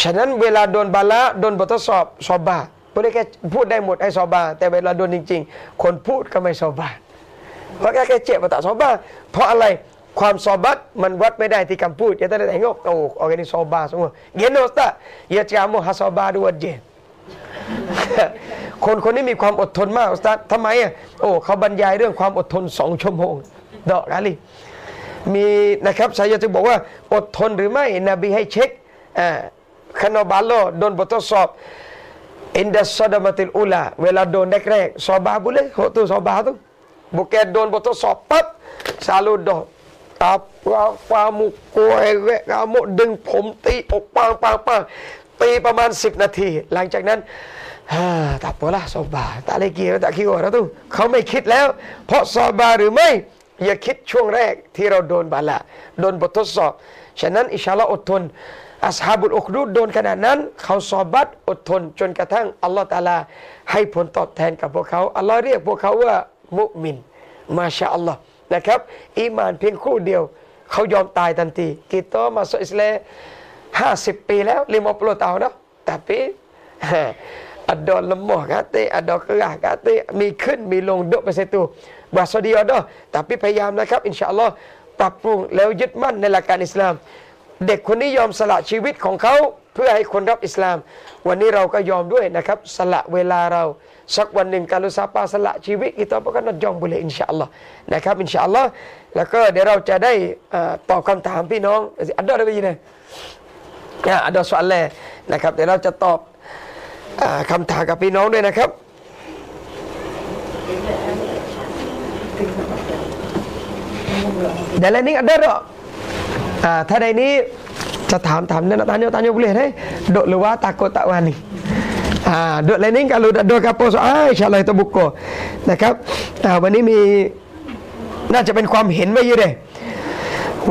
Speaker 1: ฉะนั้นเวลาโดนบาละโดนบททดสอบซอบาไม่ได้แค่พูดได้หมดให้ซอบา แต่เวลาโดนจริง ๆ คนพูดก็ไม่ซอบาเพราะแค่แค่เจ็บมาตัดซอบาเพราะอะไรความซอบัตมันวัดไม่ได้ที่คำพูด ya tadi tengok oh orang ini sobar semua gini ustaz ya kamu has sobar dua je คนคนนี้มีความอดทนมากอุสตาทำไมอะโอ้เขาบรรยายเรื่องความอดทนสองชั่วโมงดอกอะไรมีนะครับ saya จึงบอกว่าอดทนหรือไม่นบีให้เช็คอ่าคานอบาโลโดนบททดสอบอินดัสซอดามาติลอุลาเวลาโดนแรกๆซอบาบุเลยโหตุซอบาตุบุกแกโดนบททดสอบปั๊บซาลูดอตับฟามุกวยแวะกามุดึงผมตีอกปังปังปังตีประมาณ 10 นาที หลังจากนั้น ตับปละซอบาตาเลกีตะคิวเราตุเขาไม่คิดแล้ว เพราะซอบาหรือไม่ อย่าคิดช่วงแรกที่เราโดนบาละโดนบททดสอบ ฉะนั้นอิชาลอดทนอัสฮาบุลอุคดูดโดนขนาดนั้น เขาซอบัรอดทน จนกระทั่งอัลลอฮฺตาลา ให้ผลตอบแทนกับพวกเขาอัลลอฮ์เรียกพวกเขาว่ามุมิน ما شاء اللهนะครับอีมานเพียงครู่เดียว เขายอมตายทันที kita masuk อิสลามห้าสิบปีแล้ว lima puluh tahun นะแต่ ada lemah kata ada kerah kata มีขึ้นมีลงดกไปเสียตัวบาสดีอดอแต่พยายามนะครับอินชาอัลลอฮ์ปรับปรุงแล้วยึดมั่นในหลักการอิสลาม เด็กคนนี้ยอมสละชีวิตของเขาเพื่อให้คนรับอิสลาม วันนี้เราก็ยอมด้วยนะครับ สละเวลาเรา สักวันหนึ่งการลุซาปาสละชีวิต kita akan nak jom boleh insyaallah นะครับอินชาอัลลอฮ์แล้วก็เดี๋ยวเราจะได้ตอบคำถามพี่น้อง ada ada begini ya ada soalan นะครับเดี๋ยวเราจะตอบ คำถามกับพี่น้องด้วยนะครับเดี๋ยวอะไรนี้ ada tak อ่าถ้าในนี้จะถามถามเนี่ยนะ tanya tanya boleh deh dok luar takut tak wani อ่า dok lain ni kalau dak ada apa soal insyaallah itu buka นะครับอ่วันนี้มีน่าจะเป็นความเห็นไว้เยอะเลย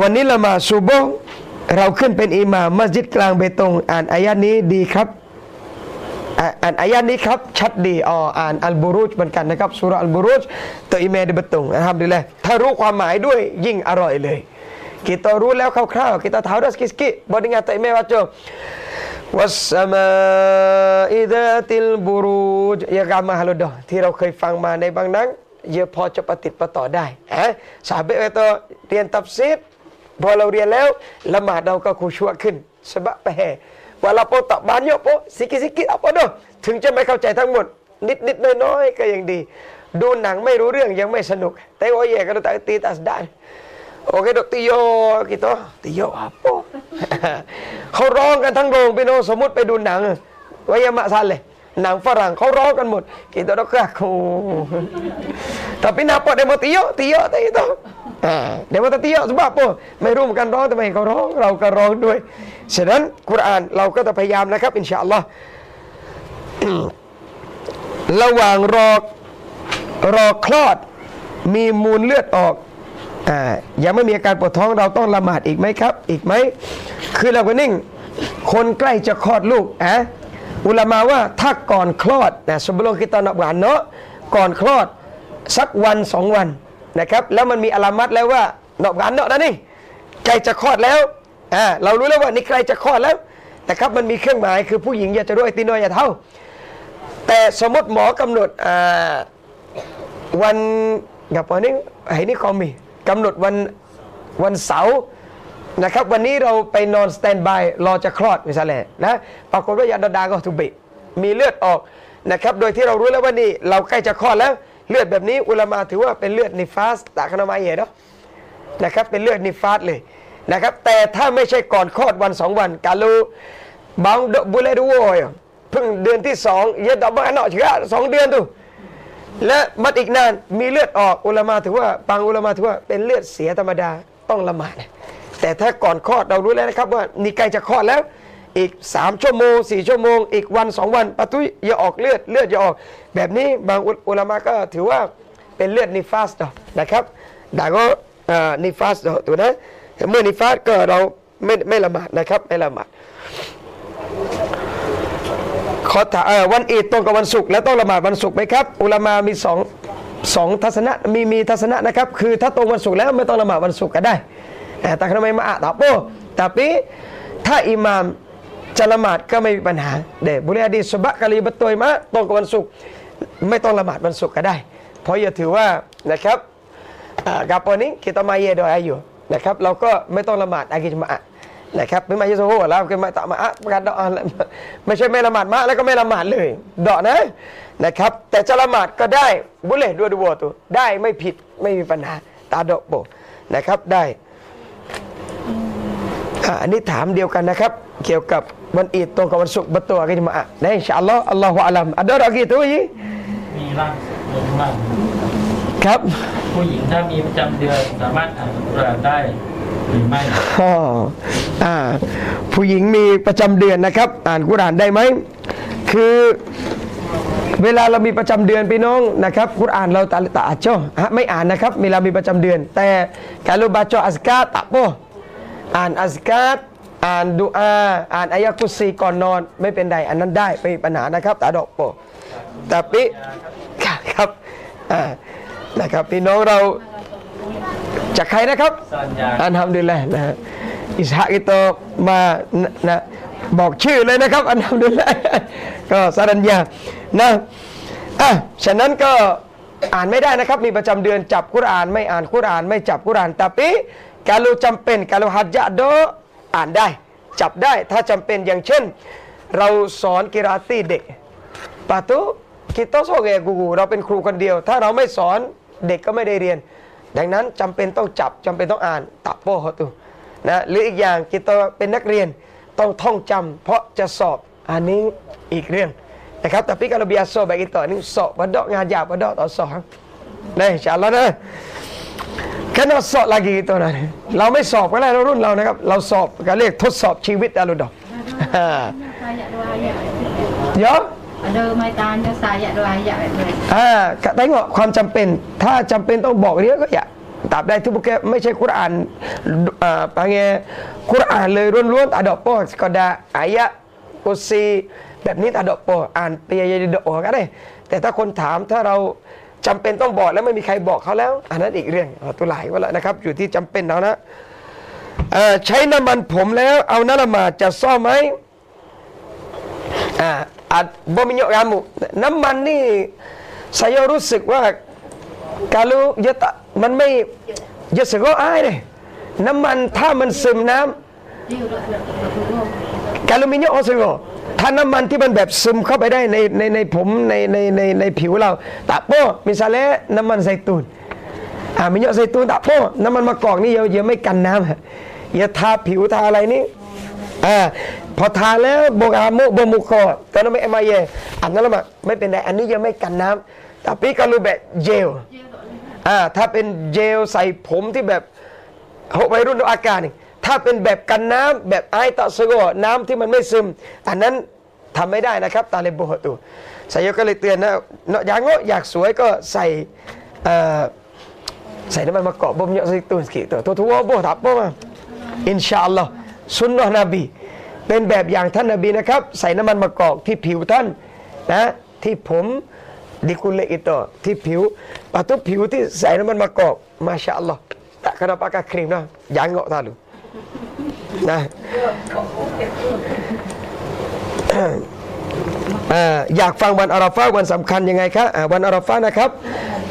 Speaker 1: วันนี้ละมาดซุบเราขึ้นเป็นอิหม่ามมัสยิดกลางเบตงอ่านอายะนี้ดีครับ อ่านอายะนี้ครับ ชัดดีอ๋ออ่านอัลบูรุจเหมือนกันนะครับสุราอัลบูรุจตัวอิเมดเบตงนะครับดีเลยถ้ารู้ความหมายด้วยยิ่งอร่อยเลย kita รู้แล้วคร่าวๆ kita tahu dah sikit-sikit baru dengar tak email baca wassama'i dhatil buruj ya ramah lu dah ที่เราเคยฟังมาในบางนั้นเยอะพอจะปฏิติประต่อได้ฮะสาบะ kata เรียนตับซีดพอเราเรียนแล้วละหมาดเราก็คุชัวขึ้น sebab แปล walaupun tak banyak pun sikit-sikit apa dah ถึงจะไม่เข้าใจทั้งหมด นิดๆน้อยๆก็ยังดี ดูหนังไม่รู้เรื่องยังไม่สนุก แต่ว่าแย่ก็ต้องตีตัสได้ Oke dok Tio gitu Tio apa เขาร้องกันทั้งโรงพี่น้องสมมติไปดูหนังวายามาซันเลยหนังฝรั่งเขาร้องกันหมดกิโตดอกกคู tapi napa demo Tio Tio แต่ itu เดี๋ยวว่าเตีย sebab apa ไม่รู้เหมือนกันร้องทำไมเขาร้องเราก็ร้องด้วย ฉะนั้นกุรอานเราก็จะพยายามนะครับ อินชาอัลลอฮ์ระหว่างรอรอคลอดมีมูลเลือดออกอ่ายังไม่มีอาการปวดท้องเราต้องละหมาดอีกไหมครับ อีกไหมคือเราก็นิ่ง คนใกล้จะคลอดลูกอะอุลามาว่าถ้าก่อนคลอดนะ sebelum kita nak beranak ก่อนคลอดสักวันสองวันนะครับ แล้วมันมีอาลามัดแล้วว่า nak beranak นะนี่ใกล้จะคลอดแล้ว อ่าเรารู้แล้วว่านี่ใกล้จะคลอดแล้วนะครับมันมีเครื่องหมายคือผู้หญิงอย่าจะด้วยตีน้อยอย่าเท่า แต่สมมติหมอกำหนดอ่าวันกับวันนี้ไอ้นี่คอมมีกำหนดวันวันเสาร์นะครับวันนี้เราไปนอนสแตนบายรอจะคลอดมิสาเลนะปรากฏว่ายาดาดาก็ทุบิมีเลือดออกนะครับโดยที่เรารู้แล้วว่านี่เราใกล้จะคลอดแล้วเลือดแบบนี้อุลามาถือว่าเป็นเลือดนิฟาสตาคนามาเยเนาะนะครับเป็นเลือดนิฟาสเลย นะครับแต่ถ้าไม่ใช่ก่อนคลอดวันสองวันกาลูบางบุเลดูโอยเพิ่งเดือนที่สองเยดดอกบ้านเนาะเชื่อสองเดือนตูและมัดอีกนานมีเลือดออกอุลามาถือว่าบางอุลามาถือว่าเป็นเลือดเสียธรรมดาต้องละหมาดแต่ถ้าก่อนคลอดเรารู้แล้วนะครับว่านี่ใกล้จะคลอดแล้วอีก 3 ชั่วโมง 4 ชั่วโมง อีกวัน 2 วันปะตุยอย่าออกเลือดเลือดอย่าออก แบบนี้บางอุลามาก็ถือว่าเป็นเลือดนิฟาสต่อนะครับดาก็นิฟาสต่อตัวนะ เมื่อนิฟาสก็เราไม่ไม่ละหมาดนะครับ ไม่ละหมาดขอถามวันอีดตรงกับวันศุกร์แล้วต้องละหมาดวันศุกร์ไหมครับ อุลามามีสองสองทัศนะมีมีทัศนะนะครับ คือถ้าตรงวันศุกร์แล้วไม่ต้องละหมาดวันศุกร์ก็ได้แต่ทำไมมาอะตาโปแต่ปีถ้าอิหมามจะละหมาดก็ไม่มีปัญหาเดบุรีดีสบะกะลีบัตโตยมะตรงกับวันศุกร์ไม่ต้องละหมาดวันศุกร์ก็ได้ เพราะอย่าถือว่านะครับกับวันนี้กิตมาเยโดยอายุ นะครับเราก็ไม่ต้องละหมาดอากิจมาอะนะครับไม่มาเยโซโหแล้วก็มาตะมาอะประกาศดอกอะไม่ใช่ไม่ละหมาดมะแล้วก็ไม่ละหมาดเลยดอกนะนะครับ แต่จะละหมาดก็ได้บุเลด้วยดูวัวตัวได้ไม่ผิดไม่มีปัญหาตาดอกโบนะครับได้อันนี้ถามเดียวกันนะครับ เกี่ยวกับวันอีดตรงกับวันศุกร์บัตตัวกันมาอะนะอินชาอัลลอฮ์อัลลอฮฺอัลลัมอัดดอกกี่ตัวยี่
Speaker 3: มีร่างลงร่าง
Speaker 1: ครับ
Speaker 3: ผู้หญิงถ้ามีประจำเดือนสามารถอ่านกุรอานได้หรือไม่
Speaker 1: อ๋ออ่า ผู้หญิงมีประจำเดือนนะครับ อ่านกุรอานได้ไหม คือเวลาเรามีประจำเดือนพี่น้องนะครับกุรอานเราตาตาอาจจะฮะไม่อ่านนะครับเวลามีประจำเดือน แต่การเราบาจอัสกาตะโปอ่านอัสกาตอ่านดุอาอ่านอายะกุซีก่อนนอน ไม่เป็นไรอันนั้นได้ไม่มีปัญหานะครับตาดอกโปแต่ปิครับอ่า นะครับพี่น้องเราจากใครนะครับ
Speaker 3: สัญญา
Speaker 1: อันทำดีแลนะฮะอิสฮะกิโตมานะนะบอกชื่อเลยนะครับ อันทำดีแลก็สารัญญานะอะฉะนั้นก็อ่านไม่ได้นะครับ มีประจำเดือนจับกุรอานไม่อ่านกุรอานไม่จับกุรอาน tapi kalau จำเป็น kalau hajat do อ่านได้ จับได้ถ้าจำเป็นอย่างเช่น เราสอนกิราตีเด็กปาตุคิดโตโซเกกูกูเราเป็นครูคนเดียว ถ้าเราไม่สอน เด็กก็ไม่ได้เรียน ดังนั้นจำเป็นต้องจับจำเป็นต้องอ่านตะโปหตุนะหรืออีกอย่างกิโตเป็นนักเรียนต้องท่องจำเพราะจะสอบอันนี้อีกเรื่องนะครับแต่พี่กาลเบียโซแบบอีกต่อนี่สอบบัดดอกงานยากบัดดอกต่อสองนะอินชาอัลลอฮ์นะแค่นสอบลากีตัวนั้นเราไม่สอบก็ได้เรารุ่นเรานะครับ เราสอบก็เรียกทดสอบชีวิตอาลุดอก
Speaker 4: Saya dua ayat.
Speaker 1: เยอะ
Speaker 4: Ada mai tanya saya dua ayat.
Speaker 1: อ่าแต่งความจำเป็น ถ้าจำเป็นต้องบอกเรียกก็อย่าตราบใดที่พวกแกไม่ใช่คุรานอ่าปังเงคุรานเลยล้วนๆตาดอกโปก็ได้อายะกุซีแบบนี้ตาดอกโปอ่านเปียยดอก็ได้ แต่ถ้าคนถามถ้าเราจำเป็นต้องบอกแล้วไม่มีใครบอกเขาแล้ว อันนั้นอีกเรื่องตัวหลายว่าละนะครับ อยู่ที่จำเป็นแล้วนะเอ่อใช้น้ำมันผมแล้ว เอาน้ำละหมาจะซ่อมไหมอ่าอาจบ่มีเยอะกันหมู่น้ำมันนี่สายรู้สึกว่าการรู้เยอะตมันไม่เยอะสก็อายเลยน้ำมันถ้ามันซึมน้ำการรู้มีเยอะออสึกก็ถ้าน้ำมันที่มันแบบซึมเข้าไปได้ในในในผมในในในในผิวเราตะโป้มิซาเลน้ำมันไซตูนอ่ามีเยอไซตูนตะโป้น้ำมันมะกอกนี่เยอะเยอะไม่กันน้ำอะอย่าทาผิวทาอะไรนี่อ่า พอทาแล้วโบกอามุบมุคอตอนนั้นไม่เอ็มไอเยอันนั้นละมาไม่เป็นไรอันนี้ยังไม่กันน้ำแต่พี่ก็รู้แบบเจลอ่าถ้าเป็นเจลใส่ผมที่แบบวัยรุ่นอาการนี่ถ้าเป็นแบบกันน้ำแบบไอตะสโกน้ำที่มันไม่ซึม อันนั้นทำไม่ได้นะครับตาเลโบตุ saya ก็เลยเตือนนะเนาะอยางโง่อยากสวยก็ใส่ใส่น้ำมันมะกอกบ่มเยอะสิตุนสกิตัวทั่วบ่ทับบ่มาอินชาอัลลอฮ์สุนนะนบี เป็นแบบอย่างท่านนบีนะครับ ใส่น้ำมันมะกอกที่ผิวท่านนะที่ผม di kulit kita di ผิว lepas tu ผิวที่ใส่น้ำมันมะกอก Masya Allah tak kena pakai krim dah jangok tak lu nah อ่าอยากฟังวันอาราฟาวันสำคัญยังไงครับอ่าวันอาราฟานะครับ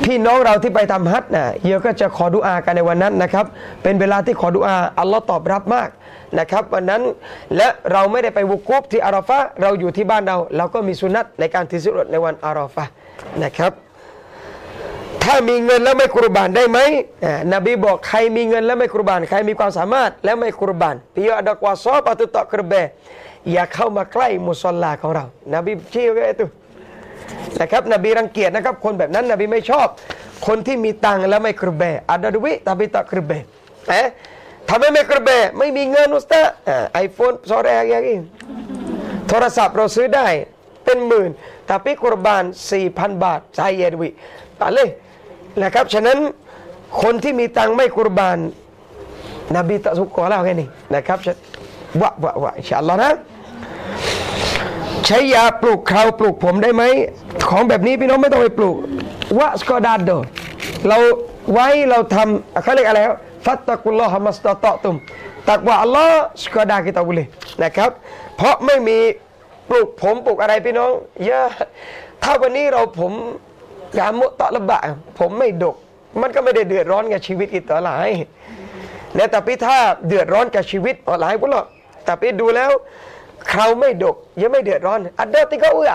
Speaker 1: พี่น้องเราที่ไปทำฮัจญ์นะเยอะก็จะขอดุอากันในวันนั้นนะครับ เป็นเวลาที่ขอดุอาอัลลอฮ์ตอบรับมากนะครับวันนั้นและเราไม่ได้ไปวุกุฟที่อาราฟาเราอยู่ที่บ้านเรา เราก็มีสุนัตในการทิสุรตในวันอาราฟานะครับ ถ้ามีเงินแล้วไม่กุรบานได้ไหมนบีบอกใครมีเงินแล้วไม่กุรบาน ใครมีความสามารถแล้วไม่กุรบานพี่อัดกวาซอปะตุตะกระเบอย่าเข้ามาใกล้มุสลาของเรานบีชี้ไว้ตัว นะครับนบีรังเกียจนะครับ คนแบบนั้นนบีไม่ชอบ คนที่มีตังแล้วไม่กระเบะอัดดุวิตาบิตะกระเบะเอ๊ะทำไมไม่กระเบะไม่มีเงินอุสตาไอโฟนซอแรกอย่างนี้โทรศัพท์เราซื้อได้เป็นหมื่น tapi kurban 4,000 บาทใช่เยดวิตัดเลยนะครับฉะนั้นคนที่มีตังไม่กุรบานนบี tak suka lah kan ni นะครับวะวะวะอินชาอัลลอฮ์นะ ใช้ยาปลูกเคราปลูกผมได้ไหม ของแบบนี้พี่น้องไม่ต้องไปปลูกวะสกอดาโดเราไว้เราทำเขาเรียกอะไรครับฟัตตะกุลลอฮ์มัสตะตะตุมตักว่าอัลลอฮ์สกอดากิตาบุลีนะครับ เพราะไม่มีปลูกผมปลูกอะไรพี่น้องเยอะถ้าวันนี้เราผมยามุตะละบะผมไม่ดก มันก็ไม่ได้เดือดร้อนกับชีวิตอีกต่อหลายและแต่พี่ถ้าเดือดร้อนกับชีวิตอหลายพวกเราแต่พี่ดูแล้ว เขาไม่ดก ยังไม่เดือดร้อน อัดเดอร์ติก็เอื้อ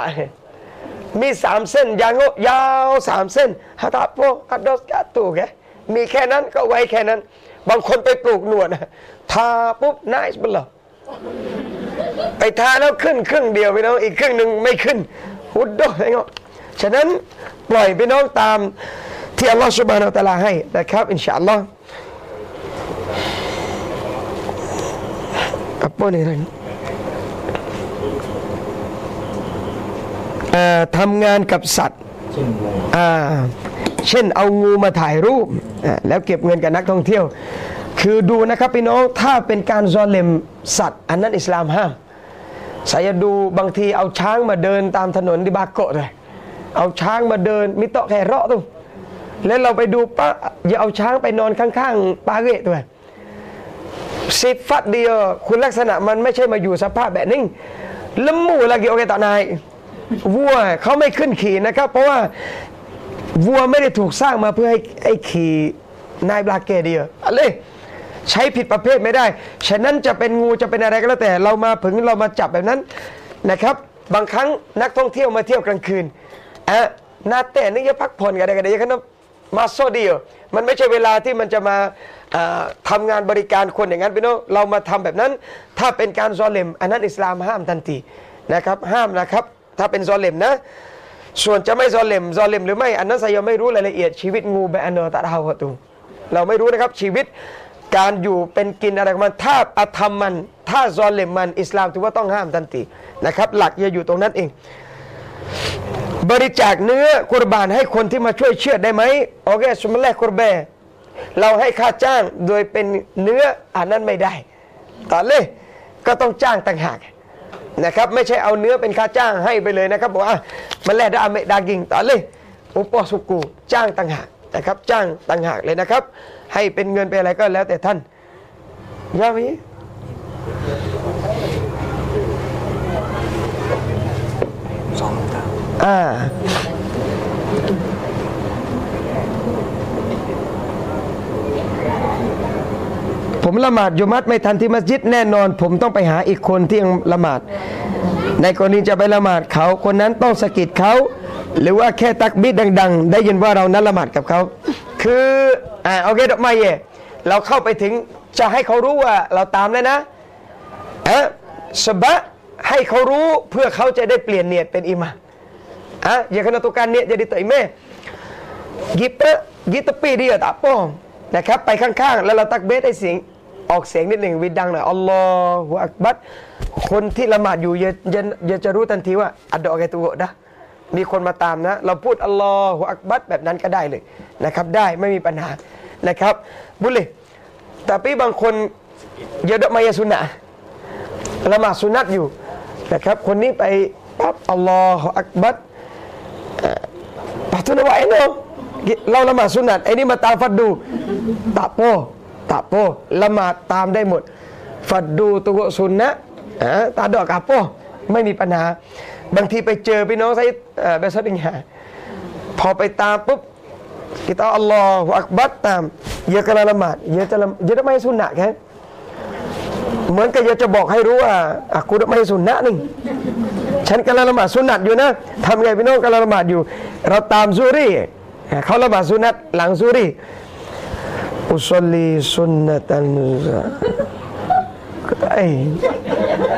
Speaker 1: มีสามเส้น ยางโงยาวสามเส้นฮาตาโปอัดเดอร์กาตูแกมีแค่นั้นก็ไว้แค่นั้น บางคนไปปลูกหนวดทาปุ๊บน่าอิสบลไปทาแล้วขึ้นครึ่งเดียวไปน้องอีกครึ่งหนึ่งไม่ขึ้นหุดดอะไรเงี้ยฉะนั้นปล่อยไปน้องตามที่อัลลอฮฺสุบานอัลตะลาให้นะครับ อินชาอัลลอฮ์ apa ni Ren เอ่อ ทำงานกับสัตว์อ่าเช่นเอางูมาถ่ายรูปอ่าแล้วเก็บเงินกับนักท่องเที่ยว คือดูนะครับพี่น้องถ้าเป็นการซอเลมสัตว์ อันนั้นอิสลามห้าม saya ดูบางทีเอาช้างมาเดินตามถนนที่บาโกะเลยเอาช้างมาเดินมิโตะแค่เราะตุ้แล้วเราไปดูปะอย่าเอาช้างไปนอนข้างๆปาเกะตัวสิฟัดเดียวคุณลักษณะมันไม่ใช่มาอยู่สภาพแบบนี้ลมูลากิโอเคตานาย วัวเขาไม่ขึ้นขี่นะครับ เพราะว่าวัวไม่ได้ถูกสร้างมาเพื่อให้ไอ้ขี่นายบลาเกเดียอะไรใช้ผิดประเภทไม่ได้ ฉะนั้นจะเป็นงูจะเป็นอะไรก็แล้วแต่ เรามาผึงเรามาจับแบบนั้นนะครับ บางครั้งนักท่องเที่ยวมาเที่ยวกลางคืนอะนาแต่นี่จะพักผ่อนกันอะไรกันได้ยังมาโซเดียวมันไม่ใช่เวลาที่มันจะมาทำงานบริการคนอย่างนั้นพี่น้องเรามาทำแบบนั้น ถ้าเป็นการซอเลมอันนั้นอิสลามห้ามทันทีนะครับ ห้ามนะครับ ถ้าเป็นซอเลมนะ ส่วนจะไม่ซอเลมซอเลมหรือไม่อันนั้น saya ไม่รู้รายละเอียดชีวิตงูแบนเนอตะดาวตูเราไม่รู้นะครับชีวิตการอยู่เป็นกินอะไรของมันถ้าอธรรมมัน ถ้าซอเลมมันอิสลามถือว่าต้องห้ามทันทีนะครับ หลักจะอยู่ตรงนั้นเอง บริจาคเนื้อกุรบานให้คนที่มาช่วยเชื่อได้ไหมโอเคสมมติแรกกุรแบเราให้ค่าจ้างโดยเป็นเนื้ออันนั้นไม่ได้ต่อเลยก็ต้องจ้างต่างหาก นะครับ ไม่ใช่เอาเนื้อเป็นค่าจ้างให้ไปเลยนะครับบอกว่ามันแลกได้อเมดากิงต่อเลยอุปสุกูจ้างต่างหากนะครับ จ้างต่างหากเลยนะครับ ให้เป็นเงินเป็นอะไรก็แล้วแต่ท่านยามีอ่า ผมละหมาดยุมัดไม่ทันที่มัสยิดแน่นอน ผมต้องไปหาอีกคนที่ยังละหมาด ในกรณีจะไปละหมาดเขาคนนั้นต้องสะกิดเขา หรือว่าแค่ตักบิดดัง ๆ ได้ยินว่าเรานั้นละหมาดกับเขา คืออ่าโอเคดอกไม้เย่เราเข้าไปถึงจะให้เขารู้ว่าเราตามแล้วนะอะสบะให้เขารู้เพื่อเขาจะได้เปลี่ยนเนียดเป็นอิมามอะอย่าขณะตุการเนียด jadi tak imam kita kita pi dia tak apa นะครับ ไปข้างๆ แล้วเราตักเบสให้เสียง ออกเสียงนิดหนึ่งวิดดังหน่อยอัลลอฮฺอักบัดคนที่ละหมาดอยู่อย่าอย่าอย่าจะรู้ทันทีว่า อัดดอกไอตัวนะมีคนมาตามนะ เราพูดอัลลอฮฺอักบัดแบบนั้นก็ได้เลยนะครับ ได้ไม่มีปัญหานะครับบุเลยแต่พี่บางคนเยอะดมายสุนะละหมาดสุนัตอยู่นะครับ คนนี้ไปปั๊บอัลลอฮฺอักบัดปัตุนวายเนาะเราละหมาดสุนัตไอ้นี่มาตามฟัดดูตะโป ตะโปละหมาดตามได้หมดฟัดดูตัวสุนนะอ่าตาดอกอาโปไม่มีปัญหา บางทีไปเจอพี่น้องไซเบสดิงหาพอไปตามปุ๊บ kita Allahu Akbar ตามเยอะกำลังละหมาดเยอะจะละเยอะจะไม่สุนนะแค่เหมือนกับเยอะจะบอกให้รู้ว่าอะกูไม่สุนนะนี่ฉันกำลังละหมาดสุนัตอยู่นะทำไงพี่น้องกำลังละหมาดอยู่ เราตามซูรี่เขาละหมาดสุนัตหลังซูรี อุสลีสุนนะตันไอ้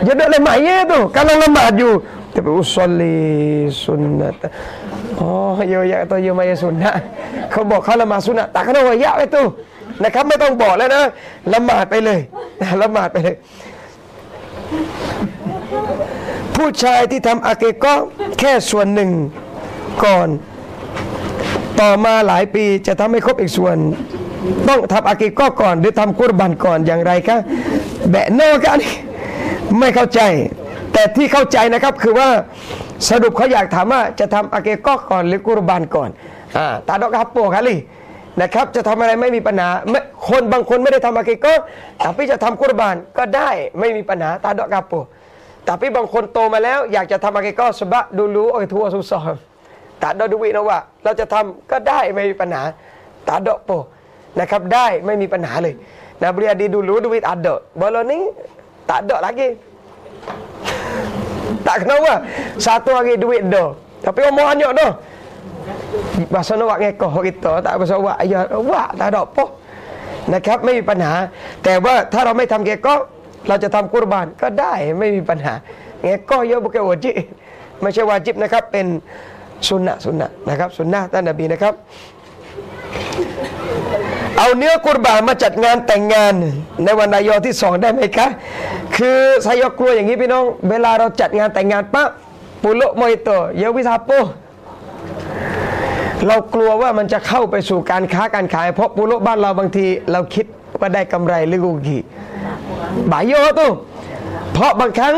Speaker 1: เยอะละหมาดเยอะตุกำลังละหมาดอยู่แต่อุสลีสุนนะต Oh, yo ya atau yo maya sunnah เขาบอกเขาละหมาดสุนนะแต่เขายะไปตู้นะครับ ไม่ต้องบอกแล้วนะละหมาดไปเลยละหมาดไปเลย ผู้ชายที่ทำอาเกก็แค่ส่วนหนึ่งก่อน ต่อมาหลายปีจะทำให้ครบอีกส่วน ต้องทำอาเกก็ก่อน หรือทำกุรบันก่อนอย่างไรคะแบะโนกันไม่เข้าใจ แต่ที่เข้าใจนะครับคือว่าสรุปเขาอยากถามว่าจะทำอาเกก็ก่อนหรือกุรบันก่อนอ่าตาดอกฮับโปครับลีนะครับจะทำอะไรไม่มีปัญหาคนบางคนไม่ได้ทำอาเกก็แต่จะทำกุรบานก็ได้ไม่มีปัญหาตาดอกฮับโป tapi บางคนโตมาแล้ว อยากจะทำอาเกก็สบะดูรู้โอ้ยทัวสุสอมตาดอกดูวินะว่า เราจะทำก็ได้ไม่มีปัญหาตาดอกโป นะครับได้ไม่มีปัญหาเลยนะบริยดีดูรู้ดูวิตาดอกบอลนี้ตาดอก lagi tak kenapa satu hari duit dah tapi omong banyak dah bahasa nak buat ngekoh kita tak bahasa buat ya buat tak ada apa นะครับไม่มีปัญหา แต่ว่าถ้าเราไม่ทำเกก็เราจะทำกุรบานก็ได้ไม่มีปัญหาเงก็เยอะบุกเกวจิไม่ใช่วาจิบนะครับ เป็นสุนนะสุนนะนะครับสุนนะท่านนบีนะครับ เอาเนื้อกุรบามาจัดงานแต่งงาน ในวันนายอที่สองได้ไหมคะ คือสายกลัวอย่างนี้พี่น้อง เวลาเราจัดงานแต่งงานปั๊บปุโลโมยโตเยวิซาโปเรากลัวว่ามันจะเข้าไปสู่การค้าการขาย เพราะปุโรบ้านเราบางที เราคิดว่าได้กำไรหรือกูกี่บายโยตุเพราะบางครั้ง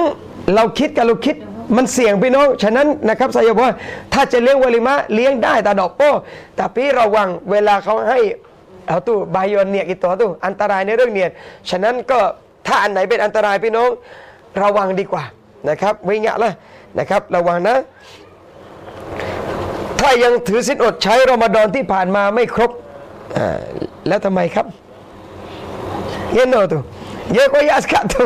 Speaker 1: เราคิดกับเราคิดมันเสี่ยงพี่น้อง ฉะนั้นนะครับสายบอกว่าถ้าจะเลี้ยงวลิมะเลี้ยงได้แต่ดอกโป้แต่พี่ระวังเวลาเขาให้ เอาตู้บายอนเนียกิตัวตู้อันตรายในเรื่องเนียดฉะนั้นก็ถ้าอันไหนเป็นอันตรายพี่น้องระวังดีกว่านะครับวิญญาละนะครับ ระวังนะ ถ้ายังถือสินอดใช้รอมฎอนที่ผ่านมาไม่ครบแล้วทำไมครับเยนโนตุเยอะก็ยาสกัดตุ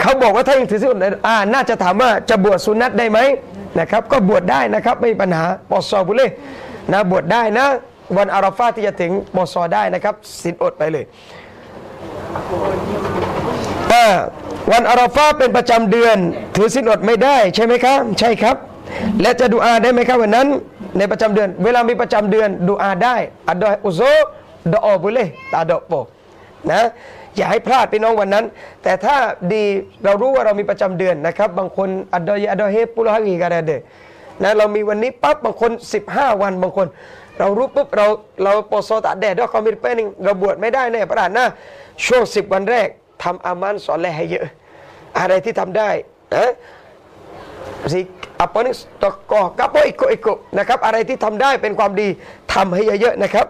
Speaker 1: เขาบอกว่าถ้ายังถือสินอดอ่าน่าจะถามว่าจะบวชสุนัตได้ไหมนะครับ ก็บวชได้นะครับ ไม่มีปัญหาปอซอบุเล่นะบวชได้นะ วันอาราฟาที่จะถึงปอซอได้นะครับสินอดไปเลยวันอาราฟาเป็นประจำเดือน ถือสินอดไม่ได้ใช่ไหมครับ ใช่ครับ และจะดูอาได้ไหมครับวันนั้น ในประจำเดือน เวลามีประจำเดือนดูอาได้อัดดอยอุโซดออบุเลตาดอกโปนะอย่าให้พลาดพี่น้องวันนั้น แต่ถ้าดีเรารู้ว่าเรามีประจำเดือนนะครับ บางคนอัดดอยอัดดอยเฮปุลฮักีกันเดนะเรามีวันนี้ปั๊บบางคน 15 วันบางคน เรารู้ปุ๊บเราเราปอโซตาแดดด้วยคอมมิชเป็นหนึ่งเราบวชไม่ได้แน่ประหลาดนะช่วงสิบวันแรกทำอามันสอนแลให้เยอะ อะไรที่ทำได้นะ si apa ni tokoh kapo ikut-ikut นะครับอะไรที่ทำได้เป็นความดีทำให้เยอะๆนะครับ